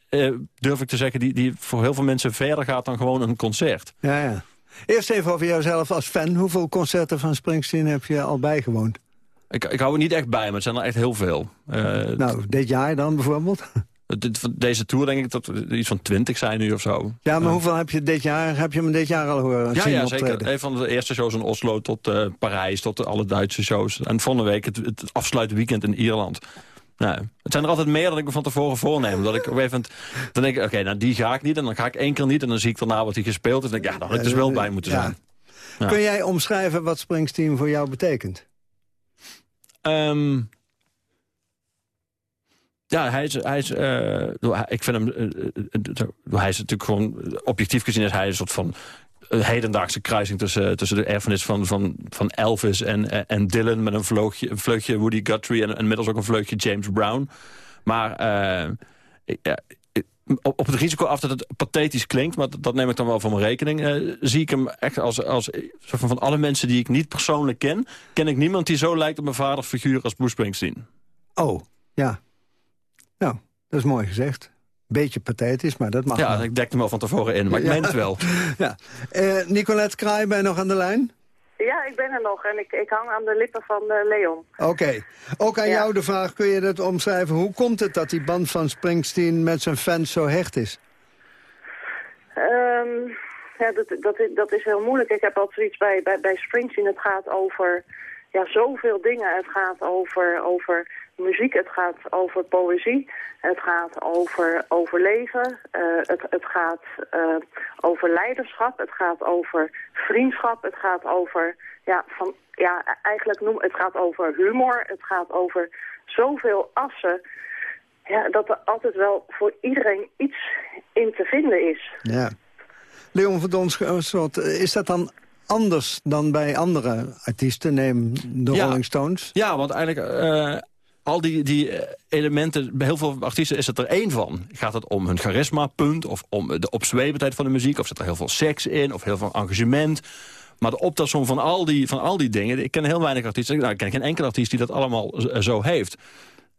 eh, durf ik te zeggen... Die, die voor heel veel mensen verder gaat dan gewoon een concert. Ja, ja. Eerst even over jouzelf als fan. Hoeveel concerten van Springsteen heb je al bijgewoond? Ik, ik hou er niet echt bij, maar het zijn er echt heel veel. Eh, Nou, dit jaar dan bijvoorbeeld? Deze tour denk ik dat er iets van 20 zijn nu of zo. Ja, maar hoeveel heb je dit jaar, heb je hem dit jaar al horen Ja, zien ja optreden? zeker. Een van de eerste shows in Oslo tot eh, Parijs, tot alle Duitse shows. En volgende week het, het afsluitweekend in Ierland. Nou, het zijn er altijd meer dan ik me van tevoren voorneem. Dat ik op moment, dan denk ik, oké, nou die ga ik niet. En dan ga ik één keer niet. En dan zie ik daarna wat hij gespeeld heeft. En denk ik, ja, daar had ik dus wel bij moeten zijn. Ja. Kun jij omschrijven wat Springsteen voor jou betekent? Ehm, ja, hij is... Hij is eh, ik vind hem... eh, eh, hij is natuurlijk gewoon... Objectief gezien is hij een soort van... hedendaagse kruising tussen, tussen de erfenis van, van, van Elvis en, en Dylan... met een vleugje, Woody Guthrie en, inmiddels ook een vleugje James Brown. Maar op, op het risico af dat het pathetisch klinkt... maar dat, dat neem ik dan wel voor mijn rekening... eh, zie ik hem echt als, als van, van alle mensen die ik niet persoonlijk ken... ken ik niemand die zo lijkt op mijn vaderfiguur als Bruce Springsteen. Oh, ja. Nou, dat is mooi gezegd. Beetje pathetisch, maar dat mag Ja, wel. ik dekte hem al van tevoren in, maar ik meen het wel. Ja. Eh, Nicolette Kraai, ben je nog aan de lijn? Ja, ik ben er nog en ik, ik hang aan de lippen van eh, Leon. Oké. Ook aan jou de vraag, kun je dat omschrijven? Hoe komt het dat die band van Springsteen met zijn fans zo hecht is? Ehm, ja, dat, dat, is- dat is heel moeilijk. Ik heb altijd zoiets bij, bij, bij Springsteen. Het gaat over ja, zoveel dingen. Het gaat over, over muziek, het gaat over poëzie. Het gaat over overleven. Eh, het, het gaat eh, over leiderschap. Het gaat over vriendschap. Het gaat over, ja, van, ja, eigenlijk noem, het gaat over humor. Het gaat over zoveel assen. Ja, dat er altijd wel voor iedereen iets in te vinden is. Ja. Leon van Donschot, is dat dan anders dan bij andere artiesten? Neem de Ja. Rolling Stones. Ja, want eigenlijk eh, al die, die eh, elementen, bij heel veel artiesten is het er één van. Gaat het om hun charisma, punt, of om de opzwebendheid van de muziek... of zit er heel veel seks in, of heel veel engagement... Maar de optelsom van al die, van al die dingen... Ik ken heel weinig artiesten, nou, ik ken geen enkele artiest die dat allemaal z- zo heeft.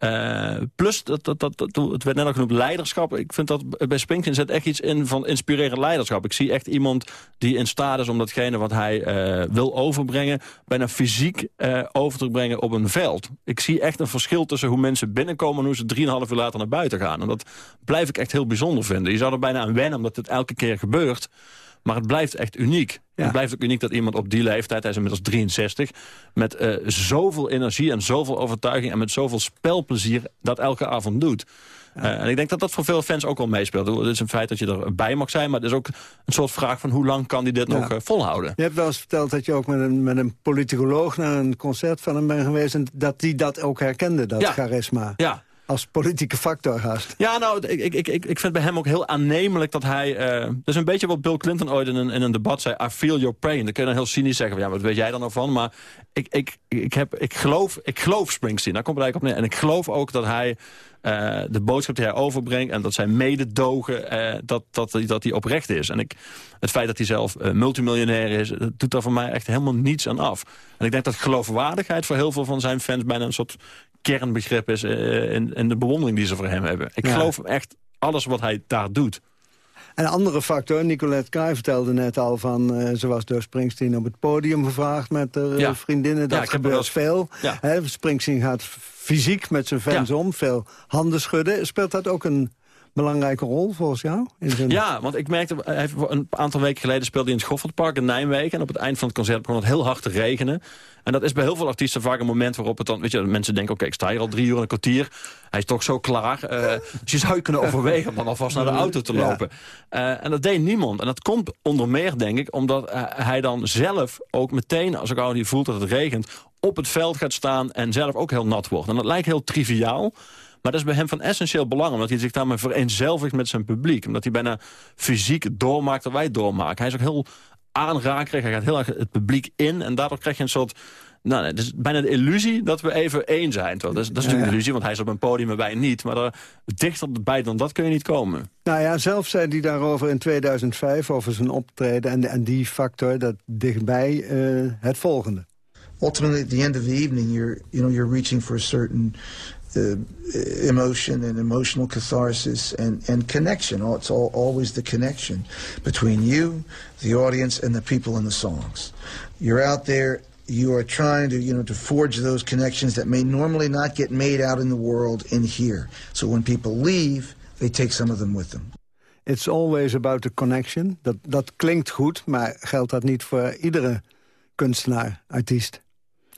Uh, plus, dat, dat, dat, dat, het werd net al genoemd, leiderschap. Ik vind dat bij Springsteen zit echt iets in van inspirerend leiderschap. Ik zie echt iemand die in staat is om datgene wat hij uh, wil overbrengen... bijna fysiek uh, over te brengen op een veld. Ik zie echt een verschil tussen hoe mensen binnenkomen... en hoe ze drieënhalf uur later naar buiten gaan. En dat blijf ik echt heel bijzonder vinden. Je zou er bijna aan wennen, omdat het elke keer gebeurt... Maar het blijft echt uniek. Het blijft ook uniek dat iemand op die leeftijd, hij is inmiddels 63... met uh, zoveel energie en zoveel overtuiging en met zoveel spelplezier... dat elke avond doet. Uh, en ik denk dat dat voor veel fans ook wel meespeelt. Het is een feit dat je erbij mag zijn, maar het is ook een soort vraag van... hoe lang kan hij dit ja. nog uh, volhouden? Je hebt wel eens verteld dat je ook met een, met een politicoloog... naar een concert van hem bent geweest... en dat die dat ook herkende, dat charisma. Ja, als politieke factor haast. Ja, nou, ik, ik, ik, ik vind bij hem ook heel aannemelijk dat hij... Uh, dat is een beetje wat Bill Clinton ooit in een, in een debat zei... I feel your pain. Dan kun je dan heel cynisch zeggen... ja, wat weet jij dan nog van? Maar ik, ik, ik, heb, ik, geloof, ik geloof Springsteen. Daar komt het eigenlijk op neer. En ik geloof ook dat hij... Uh, de boodschap die hij overbrengt en dat zijn mededogen, uh, dat, dat, dat die oprecht is. En ik, het feit dat hij zelf multimiljonair is, doet daar voor mij echt helemaal niets aan af. En ik denk dat geloofwaardigheid voor heel veel van zijn fans bijna een soort kernbegrip is in, in de bewondering die ze voor hem hebben. Ik ja. geloof echt alles wat hij daar doet. Een andere factor, Nicolette Kraai vertelde net al van... Uh, ze was door Springsteen op het podium gevraagd met haar ja. vriendinnen. Dat ja, gebeurt veel. Ja. Springsteen gaat fysiek met zijn fans om, veel handen schudden. Speelt dat ook een belangrijke rol volgens jou? In zijn... Ja, want ik merkte, hij een aantal weken geleden speelde hij in het Goffertpark in Nijmegen. En op het eind van het concert begon het heel hard te regenen. En dat is bij heel veel artiesten vaak een moment waarop het dan... Weet je, mensen denken, oké, okay, ik sta hier al drie uur en een kwartier. Hij is toch zo klaar. Uh, dus je zou je kunnen overwegen om dan alvast naar de auto te lopen. Ja. Uh, en dat deed niemand. En dat komt onder meer, denk ik, omdat hij dan zelf ook meteen... als ik al die voelt dat het regent, op het veld gaat staan... en zelf ook heel nat wordt. En dat lijkt heel triviaal... Maar dat is bij hem van essentieel belang, omdat hij zich daarmee vereenzelvigt met zijn publiek. Omdat hij bijna fysiek doormaakt dat wij doormaken. Hij is ook heel aanrakerig, hij gaat heel erg het publiek in. En daardoor krijg je een soort... Nou, nee, het is bijna de illusie dat we even één zijn. Dat is, dat is natuurlijk een illusie, want hij is op een podium en wij niet. Maar er, dichter bij dan dat kun je niet komen. Nou ja, zelf zei hij daarover in 2005, over zijn optreden... en, en die factor, dat dichtbij, uh, het volgende. Ultimately, at the end of the evening, you're, you know, you're reaching for a certain uh, emotion and emotional catharsis and, and connection. It's all, always the connection between you, the audience, and the people in the songs. You're out there, you are trying to, you know, to forge those connections that may normally not get made out in the world in here. So when people leave, they take some of them with them. It's always about the connection. Dat, dat klinkt goed, maar geldt dat niet voor iedere kunstenaar, artiest?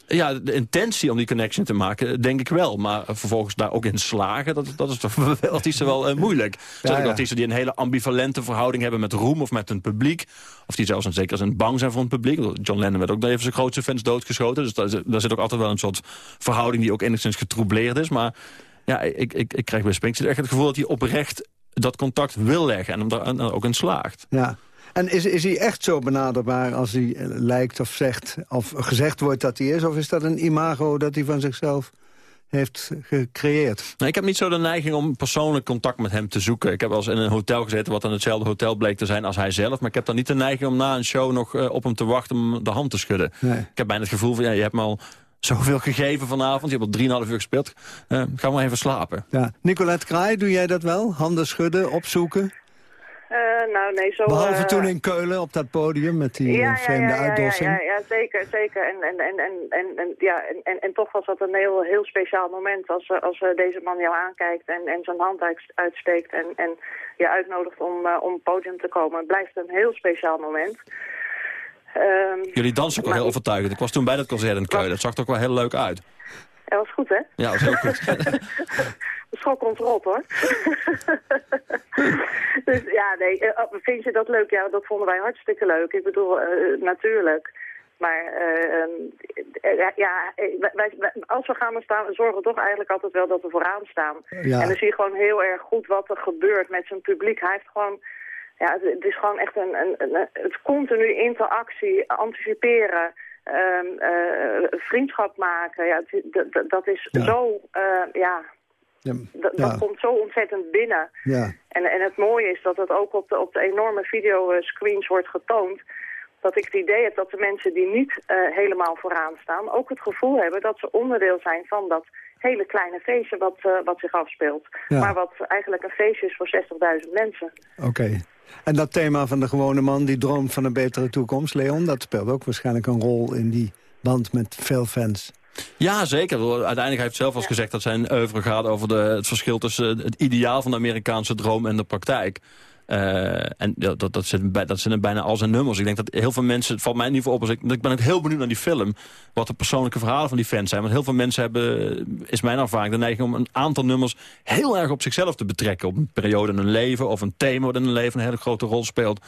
Ja, de intentie om die connection te maken, denk ik wel. Maar vervolgens daar ook in slagen, dat, dat is toch voor artiesten wel uh, moeilijk. Er zijn ja, ja. artiesten die een hele ambivalente verhouding hebben met roem of met hun publiek. Of die zelfs zeker zijn bang zijn voor een publiek. John Lennon werd ook even zijn grootste fans doodgeschoten. Dus daar, daar zit ook altijd wel een soort verhouding die ook enigszins getroubleerd is. Maar ja, ik, ik, ik krijg bij Springsteen echt het gevoel dat hij oprecht dat contact wil leggen. En hem daar ook in slaagt. Ja. En is, is hij echt zo benaderbaar als hij lijkt of zegt, of gezegd wordt dat hij is? Of is dat een imago dat hij van zichzelf heeft gecreëerd? Nou, ik heb niet zo de neiging om persoonlijk contact met hem te zoeken. Ik heb wel eens in een hotel gezeten wat dan hetzelfde hotel bleek te zijn als hij zelf. Maar ik heb dan niet de neiging om na een show nog uh, op hem te wachten om de hand te schudden. Nee. Ik heb bijna het gevoel van, ja, je hebt me al zoveel gegeven vanavond. Je hebt al 3,5 uur gespeeld. Uh, ga maar even slapen. Ja. Nicolette Kraai, doe jij dat wel? Handen schudden, opzoeken? Uh, nou, nee, zo... Behalve uh, toen in Keulen op dat podium met die ja, vreemde ja, ja, uitdossing. Ja, ja, zeker, zeker. En, en, en, en, en, en, ja, en, en, en toch was dat een heel, heel speciaal moment als, als deze man jou aankijkt en, en zijn hand uitsteekt en, en je uitnodigt om, uh, om het podium te komen. Het blijft een heel speciaal moment. Um, Jullie dansen ook wel heel overtuigend. Ik was toen bij dat concert in Keulen. Het zag er ook wel heel leuk uit. Dat was goed, hè? Ja, dat was heel goed. De schok komt erop, hoor. dus ja, nee, vind je dat leuk? Ja, dat vonden wij hartstikke leuk. Ik bedoel, uh, natuurlijk. Maar uh, ja, wij, wij, als we gaan staan, we zorgen toch eigenlijk altijd wel dat we vooraan staan. Ja. En dan zie je gewoon heel erg goed wat er gebeurt met zijn publiek. Hij heeft gewoon, ja, het, het is gewoon echt een, een, een, het continu interactie, anticiperen. Um, uh, vriendschap maken, ja, dat is ja. zo, uh, ja, ja, dat, ja. komt zo ontzettend binnen. Ja. En, en het mooie is dat het ook op de, op de enorme videoscreens wordt getoond. Dat ik het idee heb dat de mensen die niet uh, helemaal vooraan staan... ook het gevoel hebben dat ze onderdeel zijn van dat hele kleine feestje wat, eh, wat zich afspeelt. Maar wat eigenlijk een feestje is voor 60.000 mensen. Oké. En dat thema van de gewone man die droomt van een betere toekomst, Leon... dat speelt ook waarschijnlijk een rol in die band met veel fans. Ja, zeker. Uiteindelijk heeft zelf al gezegd dat zijn oeuvre gaat over de, het verschil tussen het ideaal van de Amerikaanse droom en de praktijk. Uh, en dat, dat, zit, bij, dat zit in bijna al zijn nummers. Ik denk dat heel veel mensen, het valt mij niet voor op, als ik, ik ben ook heel benieuwd naar die film, wat de persoonlijke verhalen van die fans zijn. Want heel veel mensen hebben, is mijn ervaring, de neiging om een aantal nummers heel erg op zichzelf te betrekken. Op een periode in hun leven of een thema dat in hun leven een hele grote rol speelt.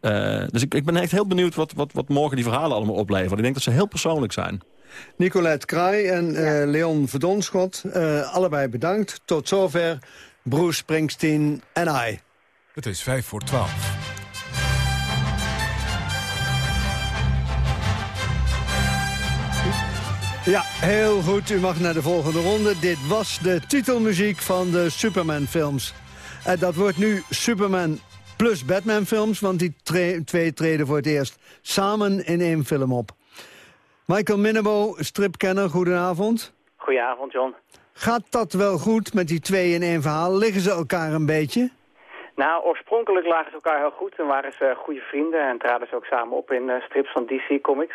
Uh, dus ik, ik ben echt heel benieuwd wat, wat, wat morgen die verhalen allemaal opleveren. Ik denk dat ze heel persoonlijk zijn. Nicolette Kraai en uh, Leon Verdonschot, uh, allebei bedankt. Tot zover Bruce Springsteen en I. Het is vijf voor twaalf. Ja, heel goed. U mag naar de volgende ronde. Dit was de titelmuziek van de Superman-films. En dat wordt nu Superman plus Batman-films... want die twee treden voor het eerst samen in één film op. Michael Minnebo, stripkenner, goedenavond. Goedenavond, John. Gaat dat wel goed met die twee in één verhaal? Liggen ze elkaar een beetje? Nou, oorspronkelijk lagen ze elkaar heel goed en waren ze goede vrienden en traden ze ook samen op in uh, strips van DC Comics.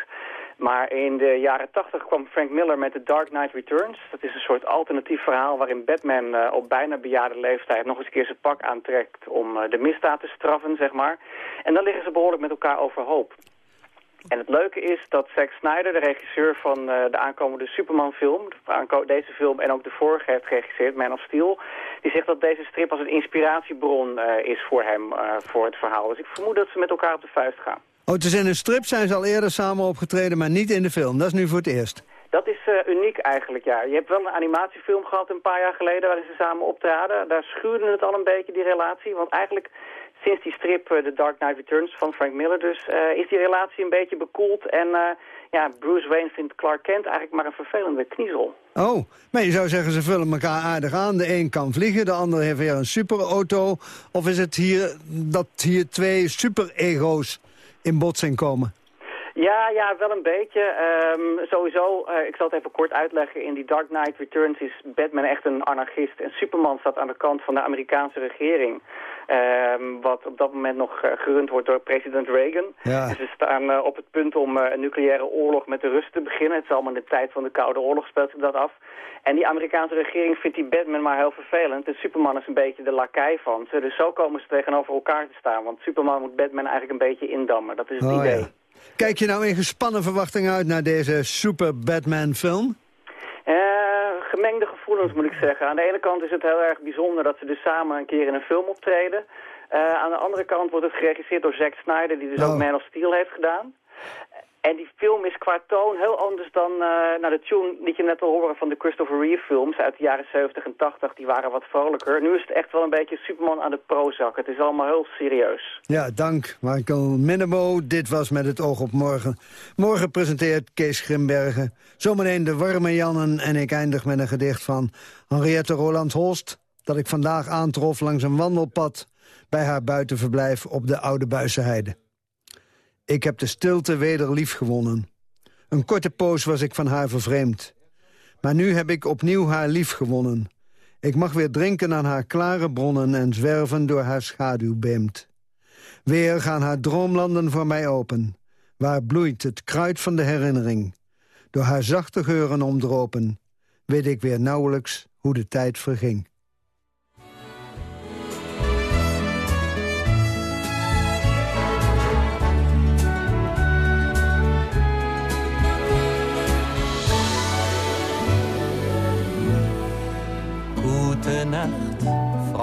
Maar in de jaren tachtig kwam Frank Miller met The Dark Knight Returns. Dat is een soort alternatief verhaal waarin Batman uh, op bijna bejaarde leeftijd nog eens een keer zijn pak aantrekt om uh, de misdaad te straffen, zeg maar. En dan liggen ze behoorlijk met elkaar overhoop. En het leuke is dat Zack Snyder, de regisseur van uh, de aankomende Superman-film... deze film en ook de vorige heeft geregisseerd, Man of Steel... die zegt dat deze strip als een inspiratiebron uh, is voor hem, uh, voor het verhaal. Dus ik vermoed dat ze met elkaar op de vuist gaan. Oh, dus in een strip zijn ze al eerder samen opgetreden, maar niet in de film. Dat is nu voor het eerst. Dat is uniek eigenlijk, ja. Je hebt wel een animatiefilm gehad een paar jaar geleden waarin ze samen optraden. Daar schuurde het al een beetje, die relatie. Want eigenlijk sinds die strip uh, The Dark Knight Returns van Frank Miller dus... Uh, is die relatie een beetje bekoeld. En ja, Bruce Wayne vindt Clark Kent eigenlijk maar een vervelende kniezel. Oh, maar je zou zeggen ze vullen elkaar aardig aan. De een kan vliegen, de ander heeft weer een superauto. Of is het hier dat hier twee super-ego's in botsing komen? Ja, ja, wel een beetje. Um, sowieso, uh, ik zal het even kort uitleggen. In die Dark Knight Returns is Batman echt een anarchist. En Superman staat aan de kant van de Amerikaanse regering. Um, wat op dat moment nog uh, gerund wordt door president Reagan. Ja. En ze staan uh, op het punt om een nucleaire oorlog met de Russen te beginnen. Het is allemaal in de tijd van de Koude Oorlog speelt zich dat af. En die Amerikaanse regering vindt die Batman maar heel vervelend. En Superman is een beetje de lakai van ze. Dus zo komen ze tegenover elkaar te staan. Want Superman moet Batman eigenlijk een beetje indammen. Dat is het oh, idee. Ja. Kijk je nou in gespannen verwachting uit naar deze Super Batman film? Uh, gemengde gevoelens moet ik zeggen. Aan de ene kant is het heel erg bijzonder dat ze dus samen een keer in een film optreden. Uh, aan de andere kant wordt het geregisseerd door Zack Snyder, die dus Oh. ook Man of Steel heeft gedaan. En die film is qua toon heel anders dan uh, de tune die je net al hoorde van de Christopher Reeve films uit de jaren 70 en 80. Die waren wat vrolijker. Nu is het echt wel een beetje Superman aan de Prozac. Het is allemaal heel serieus. Ja, dank Michael Minnebo. Dit was Met het oog op morgen. Morgen presenteert Kees Grimbergen. Zometeen de warme Jannen en ik eindig met een gedicht van Henriette Roland-Holst... dat ik vandaag aantrof langs een wandelpad... bij haar buitenverblijf op de Oude Buizenheide. Ik heb de stilte weder lief gewonnen. Een korte poos was ik van haar vervreemd. Maar nu heb ik opnieuw haar lief gewonnen. Ik mag weer drinken aan haar klare bronnen... en zwerven door haar schaduwbeemd. Weer gaan haar droomlanden voor mij open. Waar bloeit het kruid van de herinnering. Door haar zachte geuren omdropen... weet ik weer nauwelijks hoe de tijd verging.